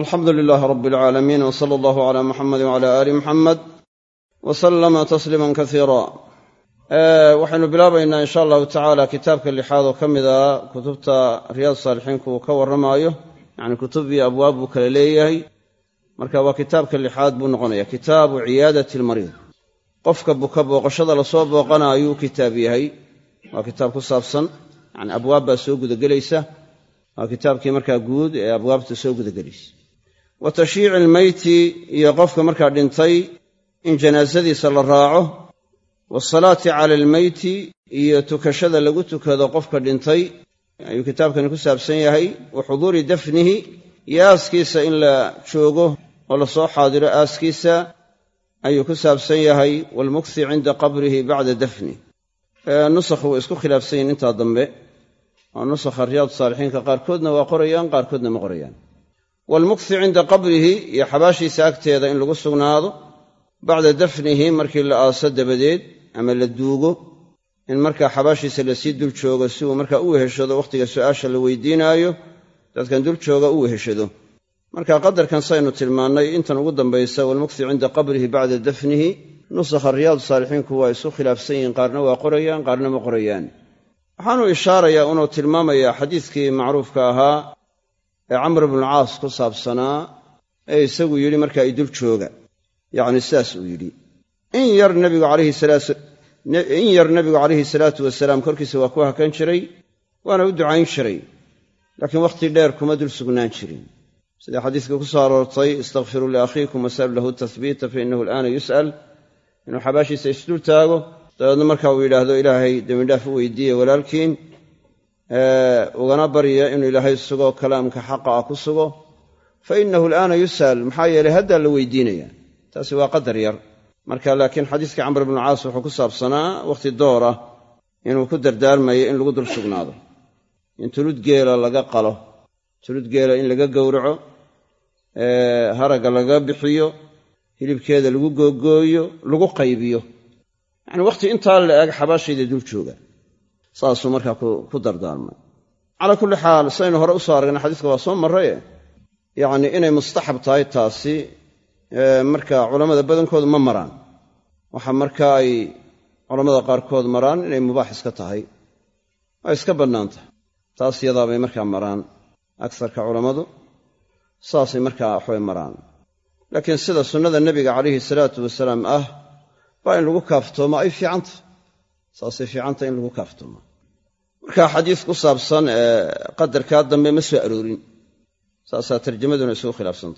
alxamdu lilaahi rabi alcaalamiin w sala allahu calaa muxamedi wcala aali muxamed wa sallama tasliiman kasiira waxaynu bilaabaynaa insha allahu tacaala kitaabka lixaad oo ka mid ah kutubta riyaad saalixiinku uu ka warramaayo yacni kutub iyo abwaab buu kala leeyahay. Marka waa kitaabka lixaad buu noqonaya kitaabu ciyaadati almariid qofka buka booqashada la soo booqana ayuu kitaab yahay. Waa kitaab ku saabsan yani abwaab soo gudagelaysa. Waa kitaabkii markaa guud ee abwaabta soo gudagelaysa wa tashyiici almeyti iyo qofka markaa dhintay in janaasadiisa la raaco waasalaati cala almeyti iyo tukashada lagu tukado qofka dhintay ayuu kitaabkani ku saabsan yahay wa xuduuri dafnihi iyo aaskiisa in la joogo oo la soo xaadiro aaskiisa ayuu ku saabsan yahay waalmukthi cinda qabrihi bacda dafni. Nusakhu way isku khilaafsan yihiin intaa dambe oo nusakha riyaad saalixiinka qaarkoodna waa qorayaan qaarkoodna ma qorayaan waalmukthi cinda qabrihi iyo xabaashiisa agteeda in lagu sugnaado. bacda dafnihi markii la aaso dabadeed ama la duugo in markaa xabaashiisa la sii dul joogo si uu markaa u weheshado wakhtiga su'aasha la weydiinaayo dadkan dul jooga u weheshado. Marka qadarkan saynu tilmaannay intan ugu dambaysa waalmukthi cinda qabrihi bacda dafnihi nusakha riyaadu saalixiinku waa isu khilaafsan yihiin qaarna waa qorayaan qaarna ma qorayaan. waxaanuu ishaarayaa unuu tilmaamayaa xadiidkii macruufka ahaa ee camr ibnucaas ku saabsanaa ee isagu yidhi markaa idul jooga. Yacni sidaas uu yidhi in yar nebigu in yar nebigu calayhi salaatu wasalaam korkiisa waa ku hakan jiray waana u ducayn jiray. Laakiin wakhti dheer kuma dul sugnaan jirin. Sida xadiiska ku soo aroortay istakfiruu liakhiikum wasalu lahu tahbiita fa innahu alaana yus'al. Inuu xabaashiisa isdul taago dabeedna marka uu yidhaahdo ilaahay dembidhaaf u weydiiye walaalkiin ugana barya inuu ilaahay sugo kalaamka xaqa ah ku sugo. Fa innahu alaana yus'al maxaa yeelay haddaa la weydiinaya. Taasi waa qadar yar. Marka laakiin xadiiskii camr bnu caas wuxuu ku saabsanaa wakhti door ah inuu ku dardaarmayo in lagu dul sugnaado. In tulud geela laga qalo tulud geela in laga gowraco haragga laga bixiyo hilibkeeda lagu googooyo lagu qaybiyo. Yacni wakhti intaa la eg xabaashayda dul jooga saasuu markaa ku dardaarmay. Calaa kulli xaal saynu hore u soo aragnay xadiiska waa soo marraye yacni inay mustaxab tahay taasi marka culammada badankoodu ma maraan. Waxa marka ay culammada qaarkood maraan inay mubaax iska tahay. Waa iska bannaan tahay. Taas yadaabay markaa maraan agsarka culammadu saasay markaa waxbay maraan. Laakiin sida sunnada nebiga calayhi salaatu wasalaam ah baa in lagu kaaftoomo ay fiicantah saasay fiicantah in lagu kaaftoomo marka xadiis ku saabsan qadarkaa dambe ma soo aroorin. Saasaa tarjamaduna isugu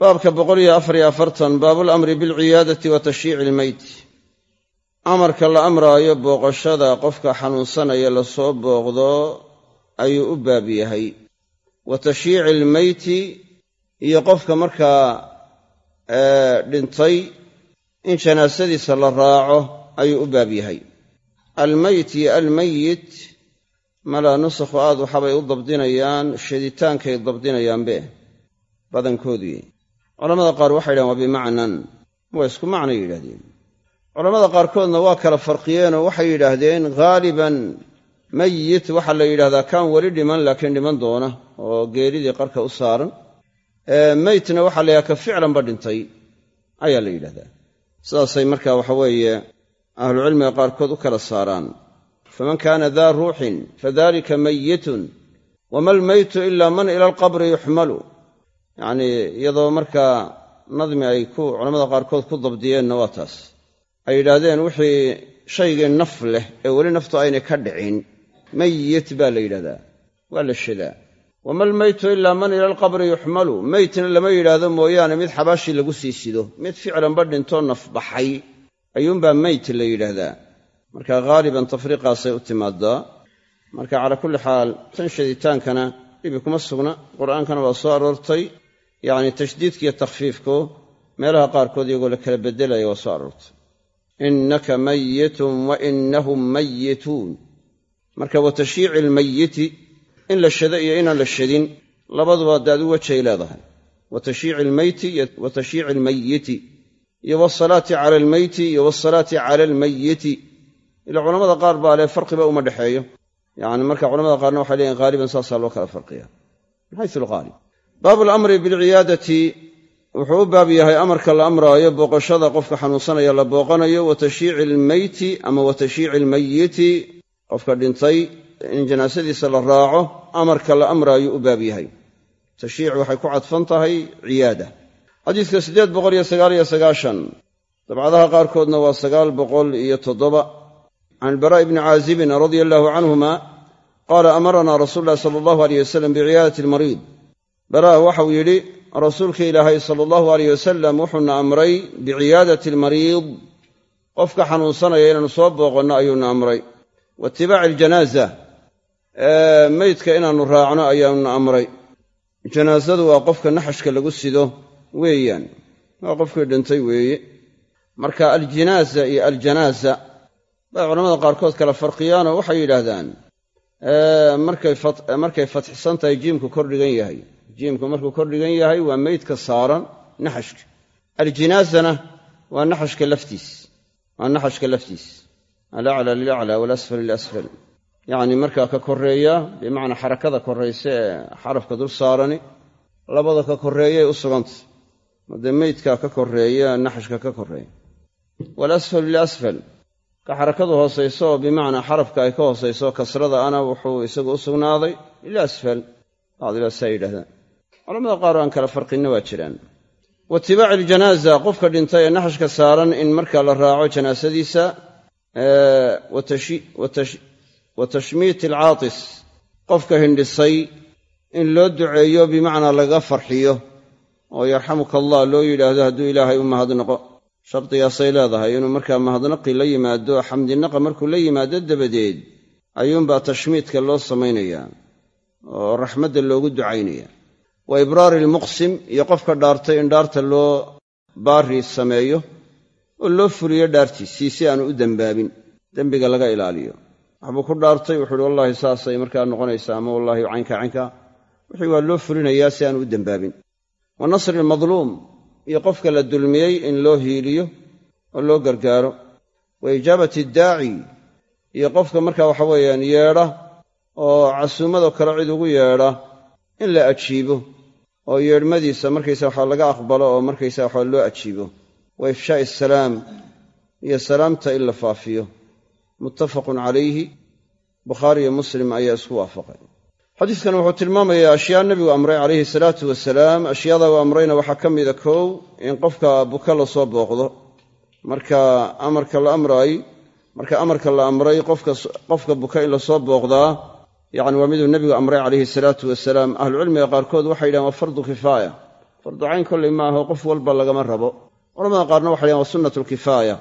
baabka boqoliyo afariyo afartan baabulamri bilciyaadati wa tashyiici ilmeyti amarka la amraayo booqashada qofka xanuunsanaya la soo booqdo ayuu u baab yahay. Wa tashyiici ilmeyti iyo qofka markaa dhintay in janaasadiisa la raaco ayuu u baab yahay almeyt iyo almeyit malaa nusakhu aad waxabay u dabdinayaan shaditaankay dabdinayaanbe badankoodii. Culamada qaar waxay yidhahen waa bimacnan. Waa isku macnay yidhahdeen culammada qaarkoodna waa kala farqiyeenoo waxay yidhaahdeen haaliban meyit waxaa la yidhahdaa kaan weli dhiman laakiin dhiman doona oo geeridii qarka u saaran. Meytna waxaa la yidhahda ka ficlanba dhintay ayaa la yidhahdaa sidaasay marka waxa weeye ahlucilmiga qaarkood u kala saaraan. Faman kaana daa ruuxin fadalika meyitun wama almeytu ila man ila alqabri yuxmalu. Yacnii iyadoo markaa nadmi ay ku culamada qaarkood ku dabdiyeenna waa taas. Ay yidhaahdeen wixii shaygii naf leh ee weli naftu aynay ka dhicin meyit baa la yidhahdaa. Waa la shadaa wama almeytu ilaa man ila alqabri yuxmalu. Meytna lama yidhaahdo mooyaane mid xabaashii lagu sii sido mid ficlanba dhintoo naf baxay ayuunbaa meyt la yidhaahdaa. Marka haaliban tafriiqaasay u timaadaa marka calaa kulli xaal tan shaditaankana dhibi kuma sugna. Qur'aankana waa soo aroortay. Yacni tashdiidka iyo takhfiifku meelaha qaarkood iyagoo la kala beddelaya waa soo aroortay. Innaka mayitun wa innahum mayituun. Marka wa tashyiici ilmayiti in la shado iyo inaan la shadin labaduba daad u wajay leedahay. Wa tashyiici ilmeyti wa tashyiici ilmayiti iyo wasalaati cala almeyti iyo wasalaati cala almayiti ila culamada qaar baa leh farqiba uma dhexeeyo yacni marka culamada qaarna waxay leeyihiin haaliban saasaa loo kala farqiya min xaysu alghaalib baabu alamri bilciyaadati wuxuu u baab yahay amarka la amraayo booqashada qofka xanuunsanaya la booqanayo wa almeyti ama wa almayiti qofka dhintay in janaasadiisa la raaco amarka la amraayo u baab yahay. Tashyiic waxay ku cadfan tahay ciyaada xadiidka siddeed boqol iyo sagaal iyo sagaashan dabcadaha qaarkoodna waa sagaal boqol iyo toddoba. Can ilbaraa'i bni caazibin radia allahu canhuma qaala amaranaa rasuulu ulahi sala allahu aleyh wasalam biciyaadati almariid. Baraa waxau yidhi rasuulka ilaahay sala allahu aleyh wasalam wuxuuna amray biciyaadati almariid. Qofka xanuunsanaya inaanu soo booqanno ayuuna amray. Wa itibaaci aljanaaza meydka inaannu raacno ayaanuna amray. Janaasadu waa qofka naxashka lagu sido weeyaan. Waa qofkii dhintay weeye. Marka aljinaaza iyo aljanaaza bay culamada qaarkood kala farqiyaanoo waxay yidhaahdaan markay fatxisan tahay jiimku kordhigan yahay. Jiimku markuu kordhigan yahay waa meydka saaran naxashka. Aljinaazana waa naxashka laftiis. Waa naxashka laftiis. Alaclaa lilaclaa walasfal lilasfal. Yacni markaa ka koreeya bimacnaa xarakada koraysa ee xarafka dul saarani labada ka koreeyay u sugantay dee meydkaa ka koreeya naxashka ka koreeya waalasfal lilasfal ka xarakadu hoosayso oo bimacnaa xarafka ay ka hoosayso kasrada ana wuxuu isagu u sugnaaday lilasfal bacdibaa saa yidhahdaan. Culamada qaar aan kala farqinna waa jiraan. Wa itibaaci aljanaaza qofka dhintay ee naxashka saaran in markaa la raaco janaasadiisa wa tashmiiti alcaatis. Qofka hindhisay in loo duceeyo bimacnaa laga farxiyo oo yarxamuka allah loo yidhaahdo hadduu ilaahay u mahadnaqo. Shardigaasay leedahay inuu markaa mahadnaqii la yimaado xamdinaqa markuu la yimaado dabadeed ayuunbaa tashmiidka loo samaynayaa oo raxmadda loogu ducaynaya. Wa ibraari almuqsim iyo qofka dhaartay in dhaarta loo baari sameeyo oo loo fuliyo dhaartiisii si aanu u dembaabin dembiga laga ilaaliyo. Waxbuu ku dhaartay wuxuu uhi wallaahi saasay markaa noqonaysaa ama wallaahi caynka caynka. Wixii waa loo fulinayaa si aanu u dembaabin wa nasri almadluum iyo qofka la dulmiyey in loo hiiliyo oo loo gargaaro. Wa ijaabati addaaci iyo qofka marka waxa weeyaan yeedha oo casuumadoo kale cid ugu yeedha in la ajiibo oo yeedhmadiisa markaysa waxaa laga aqbalo oo markaysa waxaa loo ajiibo. Wa ifshaa'i asalaam iyo salaamta in la faafiyo. Muttafaqun calayhi bukhaari iyo muslim ayaa isku waafaqay xadiidkan wuxuu tilmaamayaa ashyaa nebigu amray calayhi salaatu wasalaam. ashyaada uu amrayna waxaa ka mida kow in qofka buka la soo booqdo. Marka amarka la amraay marka amarka la amray qofka buka in la soo booqdaa yacni waa miduu nebigu amray calayhi salaatu wasalaam. Ahlucilmiga qaarkood waxay yidhahen waa fardu kifaaya. Fardu cayn kolley ma aho qof walba lagama rabo. Culamada qaarna waxay yhahen waa sunnat lkifaaya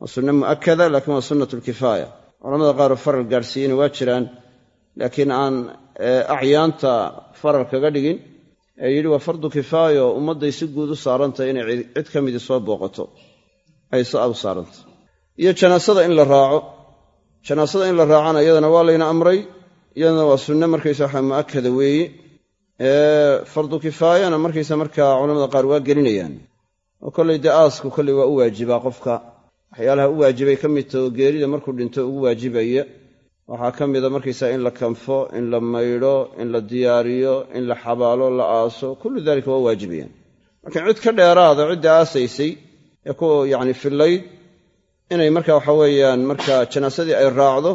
waa sunno mu'akada laakiin waa sunnat lkifaaya culamada qaaroo faral gaadhsiiyeyna waa jiraan laakiin aan acyaanta faral kaga dhigin ee yidhi waa fardu kifaaya oo ummadday si guud u saarantahay inay cid ka midii soo booqato ay so u saarantay iyo janaasada in la raaco janaasada in la raacana iyadana waa layna amray iyadana waa sunne markaysa waxa mu'akada weeye fardu kifaayana markaysa markaa culamada qaar waa gelinayaan. Oo kollay dee aasku kolley waa u waajibaa qofka waxyaalaha u waajibay ka mid taho geerida markuu dhinto ugu waajibaya waxaa ka mida markaysaa in la kanfo in la maydho in la diyaariyo in la xabaalo la aaso kullu dalika waa waajibayaan laakiin cid ka dheeraada cidda aasaysay ee ku yacni fillayd inay marka waxa weeyaan marka janaasadii ay raacdo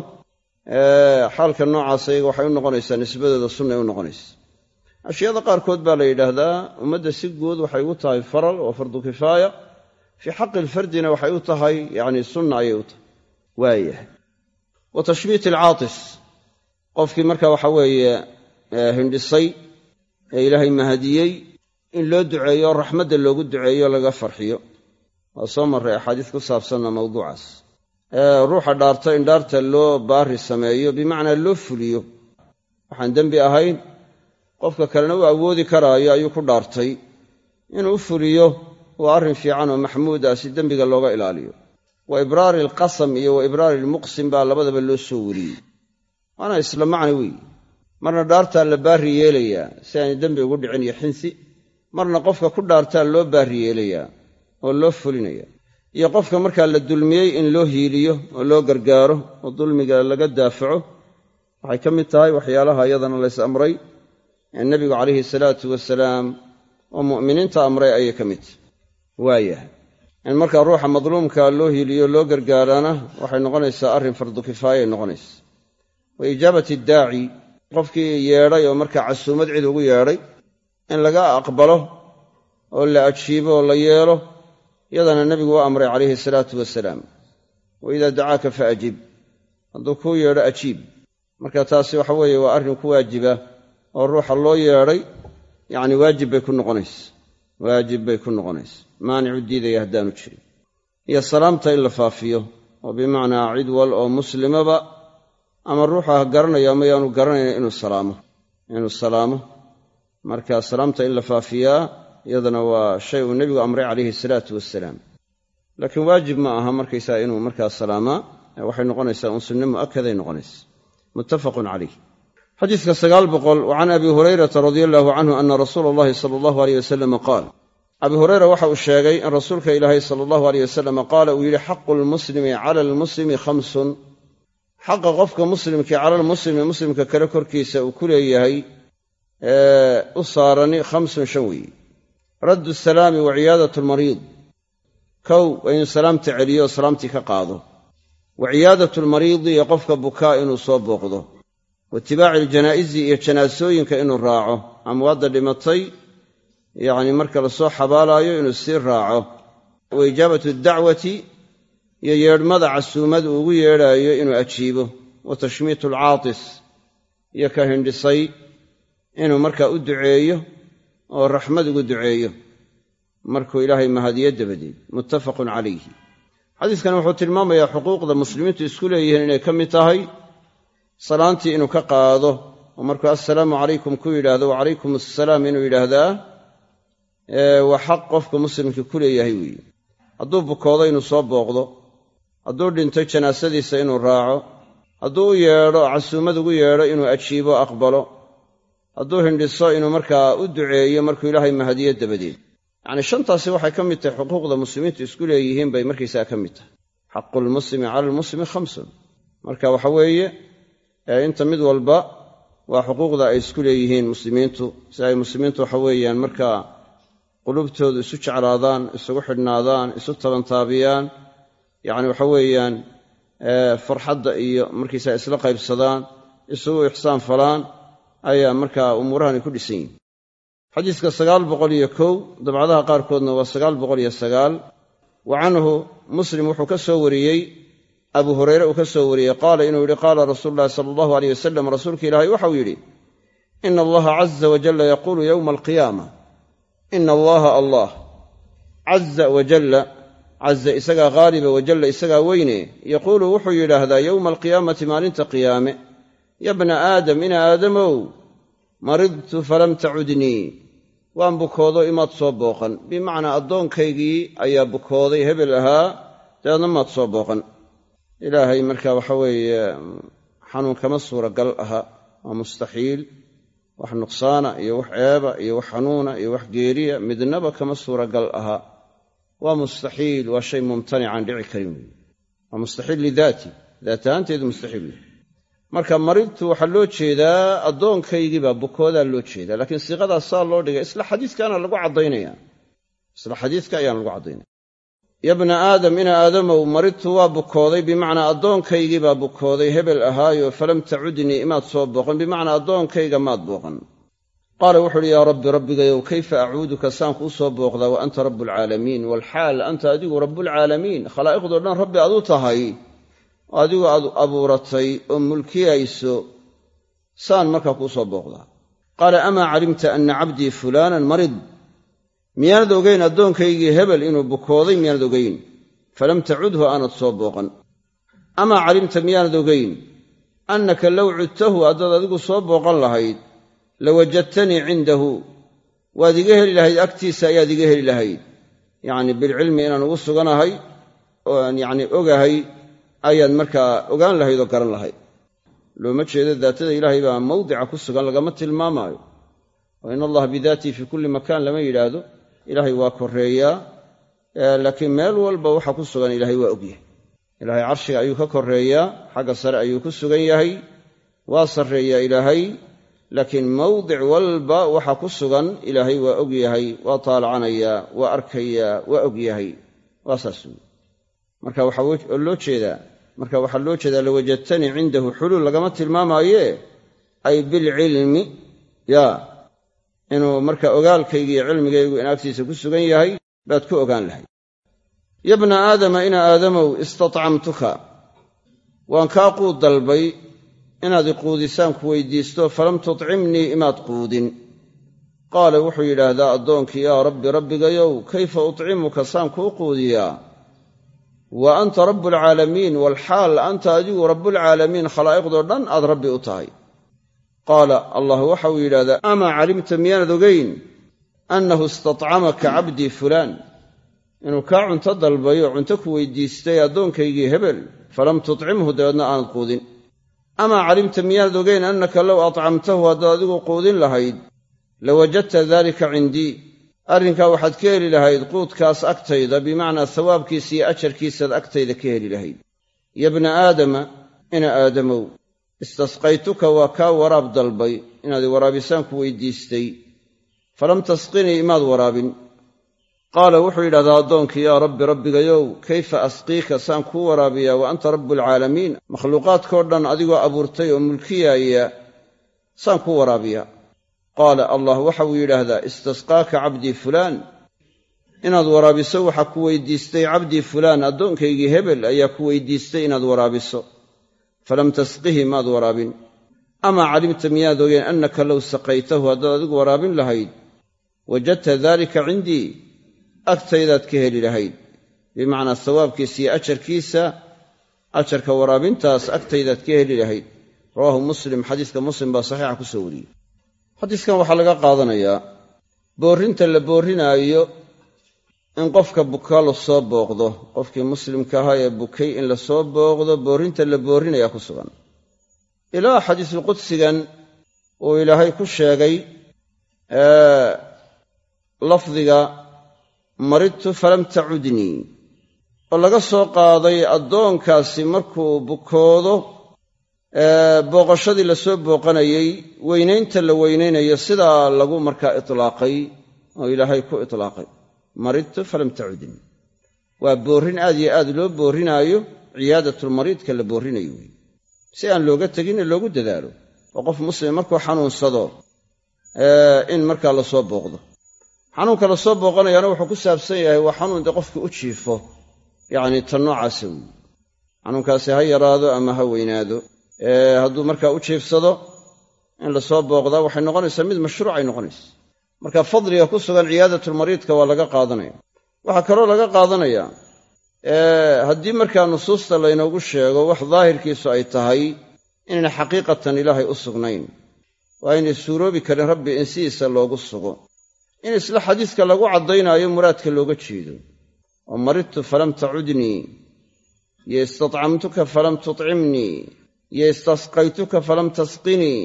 xaalka noocaas iyaga waxay u noqonaysaa nisbadooda sunnay u noqonaysa ashyaada qaarkood baa la yidhaahdaa ummadda si guud waxay u tahay faral oo fardu kifaaya fii xaqi alfardina waxay u tahay yacni sunna ayay u tahay. Waayahay wa tashmiit alcaatis qofkii marka waxa weeye hindhisay ee ilaahay mahadiyey in loo duceeyo raxmadda loogu duceeyo laga farxiyo. Waa soo marray axaadiis ku saabsanna mawduucaas. Ruuxa dhaarta in dhaarta loo baari sameeyo bimacnaa loo fuliyo. Waxaan dembi ahayn qofka kalena u awoodi karaayo ayuu ku dhaartay. Inuu u fuliyo waa arrin fiican oo maxmuud ah si dembiga looga ilaaliyo wa ibraari alqasam iyo wa ibraari almuqsim baa labadaba loo soo wariyey. Waana isla macna weeye marna dhaartaa la baari yeelayaa si aanay dembi ugu dhicin iyo xinsi. Marna qofka ku dhaartaa loo baari yeelayaa oo loo fulinaya iyo qofka markaa la dulmiyey in loo hiiliyo oo loo gargaaro oo dulmiga laga daafaco waxay ka mid tahay waxyaalaha iyadana lays amray. Ee nebigu calayhi salaatu wasalaam oo mu'miniinta amray ayay ka mid tahy waayahay in markaa ruuxa madluumka loo hiiliyo loo gargaarana waxay noqonaysaa arrin fardu kifaayay noqonaysa. Wa ijaabati daaci qofkii yeedhay oo markaa casuumad cid ugu yeedhay in laga aqbalo oo la ajiibo oo la yeelo yadana nebigu waa amray calayhi salaatu wasalaam. Wa idaa dacaaka fa ajib. Hadduu kuu yeedho ajiib. Marka taasi waxa weeye waa arrin ku waajiba oo ruuxa loo yeedhay yacni waajib bay ku noqonaysa. Waajib bay ku noqonaysa maanicu diidaya haddaanu jirin. Iyo salaamta in la faafiyo oo bimacnaa cid wal oo muslimaba ama ruuxa ha garanayo ama yaanu garanayna inuu salaamo. Inuu salaamo marka salaamta in la faafiyaa iyadana waa shay uu nebigu amray calayhi salaatu wasalaam laakiin waajib ma aha markaysaa inuu markaa salaamaa waxay noqonaysaa un mu'akaday noqonaysa. Muttafaqun calayh. Xadiiska sagaal boqol wa can abi hurayrata radia allahu canhu ana rasuula allahi sala allahu aleyh wasalama qaal abi hureyra waxa uu sheegay in rasuulka ilaahay sala allahu aleyh wasalama qaala uu yidhi xaqu lmuslimi cala almuslimi khamsun. Xaqa qofka muslimkii cala almuslimi muslimka kale korkiisa uu ku leeyahay ee u saarani khamsun shan weeye raddu salaami wa ciyaadat lmariid kow waa inuu salaamta celiyo oo salaamtii ka qaado. Wa ciyaadat lmariidi iyo qofka bukaa inuu soo booqdo. Wa itibaaci aljanaa'izi iyo janaasooyinka inuu raaco. Amwaadda dhimatay yacni marka la soo xabaalaayo inuu sii raaco wa ijaabatu dacwati iyo yeedhmada casuumad uu ugu yeedhaayo inuu ajiibo wa tashmiitu alcaatis iyo ka hindhisay inuu markaa u duceeyo oo raxmad ugu duceeyo. Markuu ilaahay mahadiyo dabadeed muttafaqun calayhi. Xadiiskani wuxuu tilmaamayaa xuquuqda muslimiintu isku leeyihiin inay ka mid tahay salaantii inuu ka qaado oo markuu assalaamu calaykum ku yidhaahdo wacalaykum assalaam inuu yidhaahdaa waa xaq qofka muslimkii ku leeyahay weeye hadduu bukoodo inuu soo booqdo hadduu dhinto janaasadiisa inuu raaco hadduu u yeedho casuumad ugu yeedho inuu ajiibo aqbalo hadduu hindhiso inuu markaa u duceeyo markuu ilaahay mahadiyo dabadeed. Yacnii shantaasi waxay ka mid tahay xuquuqda muslimiintu isku leeyihiin bay markaysaa ka mid tahay. Xaqu lmuslimi cala almuslimi khamsun. Marka waxa weeye inta mid walba waa xuquuqda ay isku leeyihiin muslimiintu. Si ay muslimiintu waxa weeyaan markaa qulubtoodu isu jeclaadaan isugu xidhnaadaan isu tabantaabiyaan yacni waxa weeyaan farxadda iyo markaysaa isla qaybsadaan isugu ixsaan falaan ayaa markaa umuurahani ku dhisan yihiin xadiiska sagaal boqol iyo kow dabcadaha qaarkoodna waa sagaal boqol iyo sagaal. Wa canhu muslim wuxuu ka soo wariyey abu hureyre uu ka soo wariyey qaala inuu yidhi qaala rasuulu llahi sala allahu aleyh wasalam rasuulka ilaahay waxau yidhi ina allaha caza wajalla yaquulu yowma alqiyaama ina allaha allah. Caza wajalla caza isagaa haaliba wajalla isagaa weyne. Yaquulu wuxuu yidhaahdaa yowma alqiyaamati maalinta qiyaame. Ya bna aadam ina aadamow maridtu falam tacudnii. Waan bukoodo imaad soo booqan. Bimacnaa addoonkaygii ayaa bukooday hebel ahaa dabeedna maad soo booqan. Ilaahay marka waxa weeye xanuun kama suuragal aha. Waa mustaxiil wax nuqsaana iyo wax ceeba iyo wax xanuuna iyo wax geeriya midnaba kama suuragal aha. Waa mustaxiil waa shay mumtanicaan dhici karin weeye. Waa mustaxiil lidaati daat mustaxiil wey marka maridtu waxaa loo jeedaa addoonkaygiibaa bukoodaa loo jeedaa laakiin siiqadaas saa loo dhigay isla xadiiska ayaana lagu caddaynaya ya bna aadam ina aadamow maridtu waa bukooday bimacnaa addoonkaygiibaa bukooday hebel ahaayo falam tacudnii imaad soo booqan bimacnaa addoonkayga maad booqan. Qaala wuxu uhi yaa rabbi rabbigayow kayfa acuuduka saan kuu soo booqdaa wa anta rabbulcaalamiin waalxaal anta adigu rabbulcaalamiin khalaa'iqdoo dhan rabbi aad u tahay adigu aad abuuratay oo mulkiyayso saan markaa kuu soo booqdaa qaala amaa calimta anna cabdii fulaanan marid miyaanad ogayn addoonkaygii hebel inuu bukooday miyaanad ogayn falam tacudhu aanad soo booqan. Amaa calimta miyaanad ogayn annaka low cudtahu haddaad adigu soo booqan lahayd lawajadtanii cindahu. Waad iga heli lahayd agtiisa ayaad iga heli lahayd. Yacni bilcilmi inaan ugu suganahay oo aan yacni ogahay ayaad markaa ogaan lahayd oo garan lahayd looma jeedo daatada ilaahay baa mawdica ku sugan lagama tilmaamaayo. Wa in allaha bidaatii fii kulli makaan lama yidhaahdo ilaahay waa koreeyaa laakiin meel walba waxa ku sugan ilaahay waa ogyahay. Ilaahay carshiga ayuu ka koreeyaa xagga sare ayuu ku sugan yahay waa sarreeyaa ilaahay laakiin mawdic walba waxa ku sugan ilaahay waa og yahay waa taalacanayaa waa arkayaa waa og yahay waa saas wey marka waxaa loo jeedaa marka waxaa loo jeedaa lawajadtanii cindahu xuluul lagama tilmaamaaye ay bilcilmi ya inuu marka ogaalkaygi iyo cilmigaygu in agtiisa ku sugan yahay baad ku ogaan lahay ya bna aadama ina aadamow istatcamtuka. Waan kaa quud dalbay inaad iquudisaan ku weydiisto falam tutcimnii imaad quudin. Qaala wuxuu yidhaahdaa addoonkii yaa rabbi rabbigayow kayfa utcimuka? Saan kuu quudiyaa. Wa anta rabbulcaalamiin walxaal anta adigu rabbulcaalamiin khalaa'iqdoo dhan aad rabbi u tahay qaala allah waxa uu yidhahdaa amaa calimta miyaanad ogayn annahu istatcamaka cabdii fulaan? Inuu kaa cunto dalbayo cunto ku weydiistay addoonkaygii hebel falam tutcimhu dabeedna aanad quudin. Amaa calimta miyaanad ogayn annaka low atcamtahu haddaad adigu quudin lahayd lawajadta daalika cindii arrinkaa waxaad ka heli lahayd quudkaas agtayda bimacnaa sawaabkiisa iyo ajarkiisaad agtayda ka heli lahayd. Ya bna aadama ina aadamow istasqaytuka waa kaa waraab dalbay inaad waraabisaan ku weydiistay. Falam tasqinii imaad waraabin. Qaala wuxuu yidhahdaa addoonkii yaa rabbi rabbigayow kayfa asqiika? Saan kuu waraabiyaa wa anta rabbualcaalamiin makhluuqaadkao dhan adigoo abuurtay oo mulkiyaaya saan kuu waraabiyaa. Qaala allah waxa uu yidhaahdaa istasqaaka cabdii fulaan. Inaad waraabiso waxaa ku weydiistay cabdii fulaan. Addoonkaygii hebel ayaa ku weydiistay inaad waraabiso falam tasqihi maad waraabin amaa calimta miyaad ogeen annaka low saqaytahu haddaad adigu waraabin lahayd wajadta daalika cindii agtaydaad ka heli lahayd bimacnaa sawaabkiisa iyo ajarkiisa ajarka waraabintaas agtaydaad ka heli lahayd rawaahu muslim xadiiska muslim baa saxiixa ku soo wariyey xadiiskan waxaa laga qaadanayaa boorrinta la boorrinaayo in qofka buka la soo booqdo qofkii muslimka ahaa ee bukay in la soo booqdo boorrinta la boorrinayaa ku sugan. Ilaa xadiisulqudsigan uu ilaahay ku sheegay lafdiga maridtu falam tacudnii oo laga soo qaaday addoonkaasi markuu bukoodo booqashadii la soo booqanayey weynaynta la weynaynayo sidaa lagu markaa itlaaqay oo ilaahay ku itlaaqay maridtu falam tacudnii waa boorrin aad yo aad loo boorrinaayo ciyaadatulmariidka la boorrinayo wey si aan looga teginne loogu dadaalo oo qof muslim markuu xanuunsado in markaa la soo booqdo. Xanuunka la soo wuxuu ku saabsan yahay waa xanuun dee qofka u jiifo yacni tan noocaasa weyi xanuunkaasi ha yaraado ama ha weynaado. Hadduu markaa u jiifsado in la soo booqdaa waxay noqonaysaa mid mashruucay noqonaysa marka fadliga ku sugan ciyaadatulmariidka waa laga qaadanaya waxaa kaloo laga qaadanayaa haddii markaa nusuusta laynoogu sheego wax daahirkiisu ay tahay inayna xaqiiqatan ilaahay u sugnayn. Waa aynay suuroobi karin rabbi in sidiisa loogu sugo. In isla xadiiska lagu caddaynaayo muraadka looga jeedo. Oo maridtu falam tacudnii iyo istadcamtuka falam tutcimnii iyo istasqaytuka falam tasqinii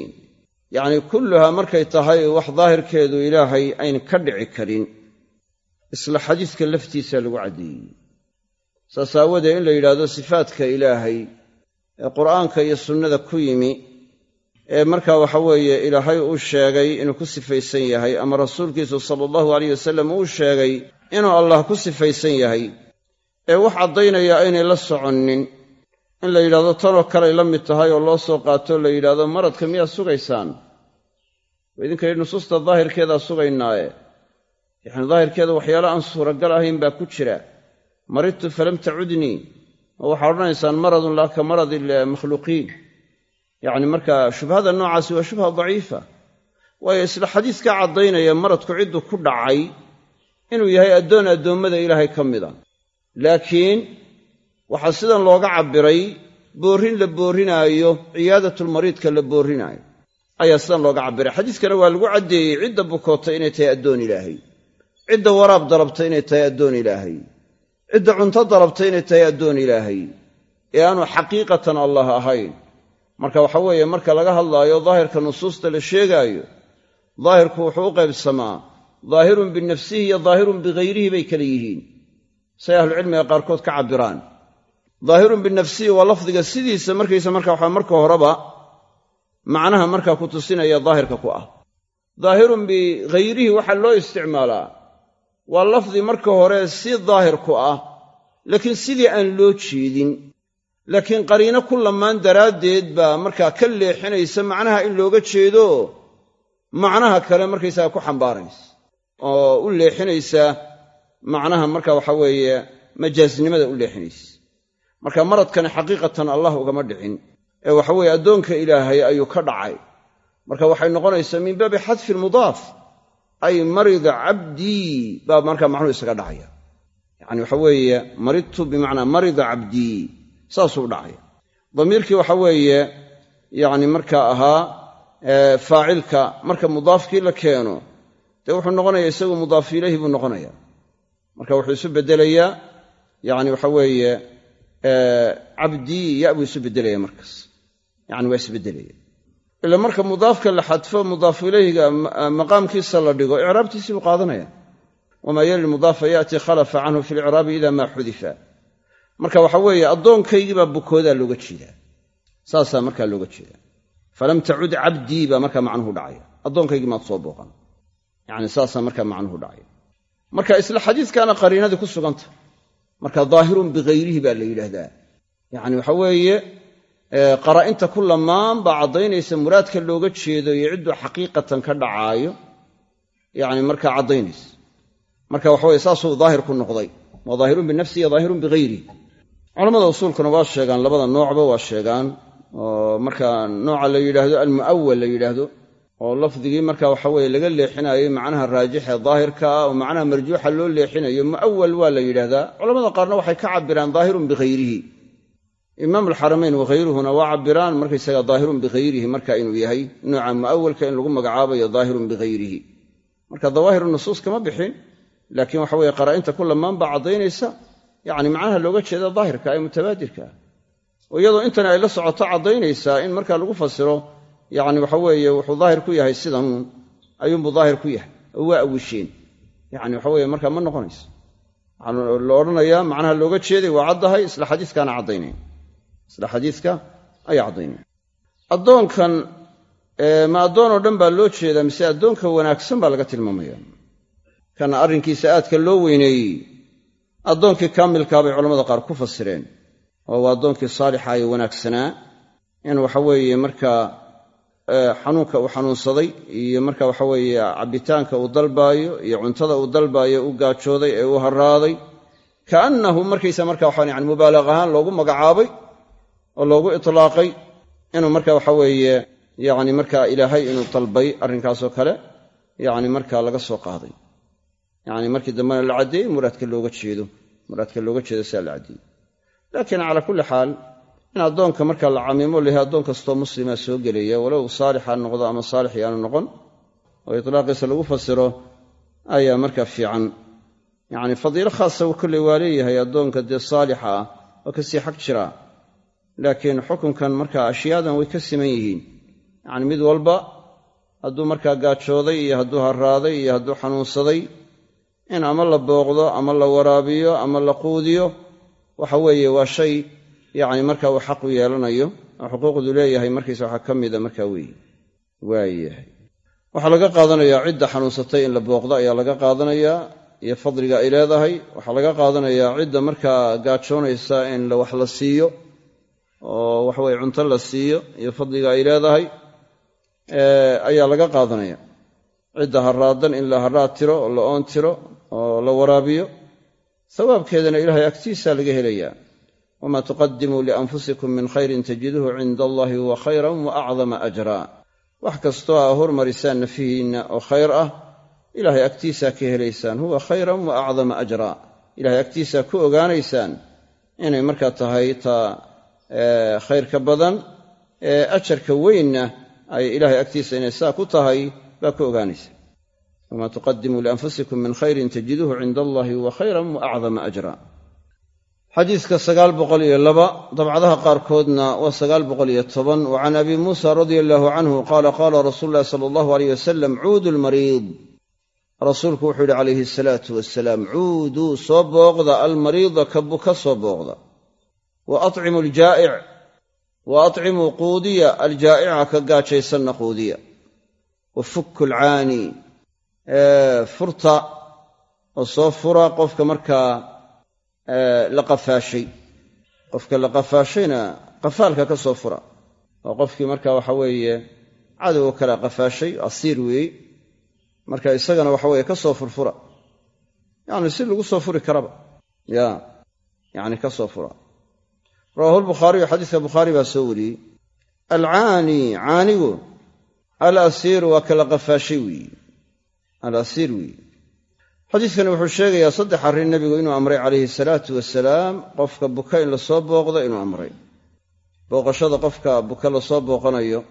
yacnii kulluhaa markay tahay wax daahirkeedu ilaahay ayn ka dhici karin isla xadiiska laftiisa lagu caddeeyey saas aawadee in la yidhaahdo sifaadka ilaahay ee qur'aanka iyo sunnada ku yimi ee markaa waxa weeye ilaahay uu sheegay inuu ku sifaysan yahay ama rasuulkiisu sala allahu alayh wasalam uu sheegay inuu allah ku sifaysan yahay ee wax caddaynaya aynay la soconnin in la yidhahdo tanoo kaley la mid tahay oo loo soo qaato la yidhahdo maradka miyaad sugaysaan? Waa idinka yidhi nusuusta daahirkeedaa sugaynaaye. Yacni daahirkeeda waxyaala aan suuragal ahayn baa ku jira. Maridtu falam tacudnii. Oo waxaa odhanaysaan maradun laa ka maradi lmakhluuqiin yacni marka shubhada noocaasi waa shubha daciifa. Waayo isla xadiiskaa caddaynaya maradku cidduu ku dhacay inuu yahay addoon addoommada ilaahay ka mid a laakiin waxaa sidan looga cabbiray boorrin la boorrinaayo ciyaadatulmariidka la boorrinaayo. Ayaa sidan looga cabbiray. Xadiiskana waa lagu caddeeyey cidda bukoota inay tahay addoon ilaahay. Cidda waraab dalabta inay tahay addoon ilaahay. Cidda cunto dalabta inay tahay addoon ilaahay. Ee aanu xaqiiqatan allah ahayn. Marka waxa weeye marka laga hadlaayo daahirka nusuusta la sheegaayo daahirku wuxuu u qaybsamaa daahirun binafsihi iyo daahirun bihayrihi bay kale yihiin. Say ahlucilmiga qaarkood ka cabbiraan daahirun binafsihi waa lafdiga sidiisa markaysa marka waxa marka horeba macnaha markaa ku tusinaya daahirka ku ah. Daahirun bihayrihi waxaa loo isticmaalaa. Waa lafdi marka hore si daahir ku ah laakiin sidii aan loo jeedin. Laakiin qariino ku lamaan daraaddeed baa markaa ka leexinaysa macnaha in looga jeedo. Macnaha kale markaysaga ku xambaaraysa oo u leexinaysa macnaha marka waxa weeye majaaznimada u leexinaysa marka maradkani xaqiiqatan allah ugama dhicin. Ee waxa weeye addoonka ilaahay ayuu ka dhacay. Marka waxay noqonaysaa min baabi xadfi lmudaaf ay marida cabdii baa markaa macnuhu isaga dhacaya. Yacani waxa weeye maridtu bimacnaa marida cabdii saasuu dhacaya. Damiirkii waxa weeye yacni markaa ahaa faacilka marka mudaafkii la keeno dee wuxuu noqonaya isagu mudaaf ilayhi buu noqonaya marka wuxuu isu bedelayaa yani waxa weeye cabdii ya buu isu bedelaya markaas. Yani waa isbedelaya ila marka mudaafka la xadfo mudaaf ilayhiga maqaamkiisa la dhigo icraabtiisii buu qaadanaya. Wamaa yali mudaafa yaati khalafa canhu fi licraabi ida maa xudifa. Marka waxa weeye addoonkaygiibaa bukoodaa looga jeedaa. Saasaa markaa looga jeedaa. Falam tacud cabdii baa markaa macnuhu dhacaya. Addoonkaygii maad soo booqan. Yani saasaa markaa macnuhu dhacaya. Marka isla xadiiskaana qariinadii ku suganta marka daahirun bihayrihi baa la yidhaahdaa. Yacni waxa weeye qaraa'inta ku lamaan baa caddaynaysa muraadka looga jeedo iyo cidduu xaqiiqatan ka dhacaayo. Yani markaa caddaynaysa. Marka waxa weye saasuu daahir ku noqday. Waa daahirun binafsi iyo daahirun bihayrihi culamada usuulkuna waa sheegaan labada noocba waa sheegaan. Oo marka nooca la yidhaahdo almu'awal la yidhaahdo oo lafdigii marka waxa weye laga leexinayo macnaha raajixee daahirka ah oo macnaha marjuuxa loo leexinayo mu'awal waa la yidhahdaa culamada qaarna waxay ka cabiraan daahirun bikhayrihi imaam alxaramayn wakhayruhuna waa cabiraan markaysaga daahirun bikhayrihi marka inuu yahay nooca mu'awalka in lagu magacaabayo daahirun bikhayrihi marka dawaahiru nusuus kama bixin laakiin waxa weye qaraa'inta ku lamaan baa caddaynaysa yacni macnaha looga jeeda daahirka ee mutabaadirka ah. Oo iyadoo intani ay la socoto caddaynaysaa in marka lagu fasiro yacni waxa weeye wuxuu daahir ku yahay sidanuun ayuunbuu daahir ku yahay oo waa awisheen yacni waxa weye markaa ma noqonayso. La odhanayaa macnaha looga jeeday waa caddahay isla xadiiskaana caddaynaya isla xadiiska ayaa caddaynaya addoonkan ma addoonoo dhan baa loo jeedaa mise addoonka wanaagsan baa laga tilmaamaya kana arrinkiisa aadka loo weyneeyey addoonkii kaamilkaa bay culamada qaar ku fasireen. Oo waa addoonkii saalixa ee wanaagsanaa. In waxa weeye markaa xanuunka uu xanuunsaday iyo marka waxa weeye cabbitaanka uu dalbaayo iyo cuntada uu dalbaayo u gaajooday ee u harraaday. Kaannahu markaysa marka waxaan yani mubaalaaq ahaan loogu magacaabay oo loogu itlaaqay inuu marka waxa weeye yacni marka ilaahay inuu dalbay arrinkaasoo kale yacni marka laga soo qaaday. Yacni markii dambena la caddeeyey muraadka looga jeedo. Muraadka looga jeedo sidaa la caddeeyey laakiin calaa kulli xaal in addoonka marka la camiimo layahay addoon kastoo muslima soo gelaya walow saalix ha noqdo ama saalix yaanu noqon oo itlaaqiisa lagu fasiro ayaa markaa fiican. Yacni fadiilo khaasa uu kolley waa leeyahay addoonka dee saalixa ah oo ka sii xag jira. Laakiin xukunkan markaa ashyaadan way ka siman yihiin. Yacni mid walba hadduu markaa gaajooday iyo hadduu harraaday iyo hadduu xanuunsaday in ama la booqdo ama la waraabiyo ama la quudiyo waxa weeye waa shay yacni marka uu xaq u yeelanayo oo xuquuqdu leeyahay markiisa waxaa ka mida markaa weeye waayahay. Waxaa laga qaadanayaa cidda xanuunsatay in la booqdo ayaa laga qaadanayaa iyo fadliga ay leedahay. Waxaa laga qaadanayaa cidda markaa gaajoonaysa in wax la siiyo oo waxaweye cunto la siiyo iyo fadliga ay leedahay ayaa laga qaadanaya. Cidda haraadan in la haraad tiro oo la oon tiro oo la waraabiyo sawaabkeedana ilaahay agtiisaa laga helayaa wamaa tuqadimuu lianfusikum min khayrin tajiduuhu cinda allahi huwa khayran wa acdama ajraa wax kastoo aa hormarisaan nafihiinna oo khayr ah ilaahay agtiisaa ka helaysaan huwa khayran wa acdama ajraa ilahay agtiisaa ku ogaanaysaan inay markaa tahay ta khayrka badan ee ajarka weynna ay ilaahay agtiisa inay saa ku tahay baa ku ogaanaysa wamaa tuqadimuu lianfusikum min khayrin tajiduuhu cinda allahi huwa khayran wa ajra xadiiska sagaal boqol iyo laba dabcadaha qaarkoodna waa sagaal boqol iyo toban wa can abi muusa radia allaahu canhu qaala qaala rasuulu llahi sala allahu aleyh wasalam cuudu lmariid rasuulku wuxuu yidhi calayhi asalaatu wasalaam cuuduu soo booqda almariida ka buka soo booqda wa atcimu aljaa'ic wa atcimuu quudiya aljaa'ica ka gaajaysanna quudiya. Wa fukku alcaani furta oo soo fura qofka markaa la qafaashay. Qofka la qafaashayna qafaalka ka soo fura. Oo qofkii marka waxa weeye cadowga kala qafaashay asiir weeye marka isagana waxa weeye ka soo furfura. Yacni si lagu soo furi karaba. Ya yacni ka soo fura. Rawaahu lbukhaariyu xadiiska bukhaari baa soo wariyey. Alcaani caanigu alasiiru waa kala qafaashay weeye alasiir weeye xadiiskani wuxuu sheegayaa saddex arrin nebigu inuu amray calayhi salaatu wasalaam qofka buka in la soo booqdo inuu amray. Booqashada qofka buka la soo booqanayo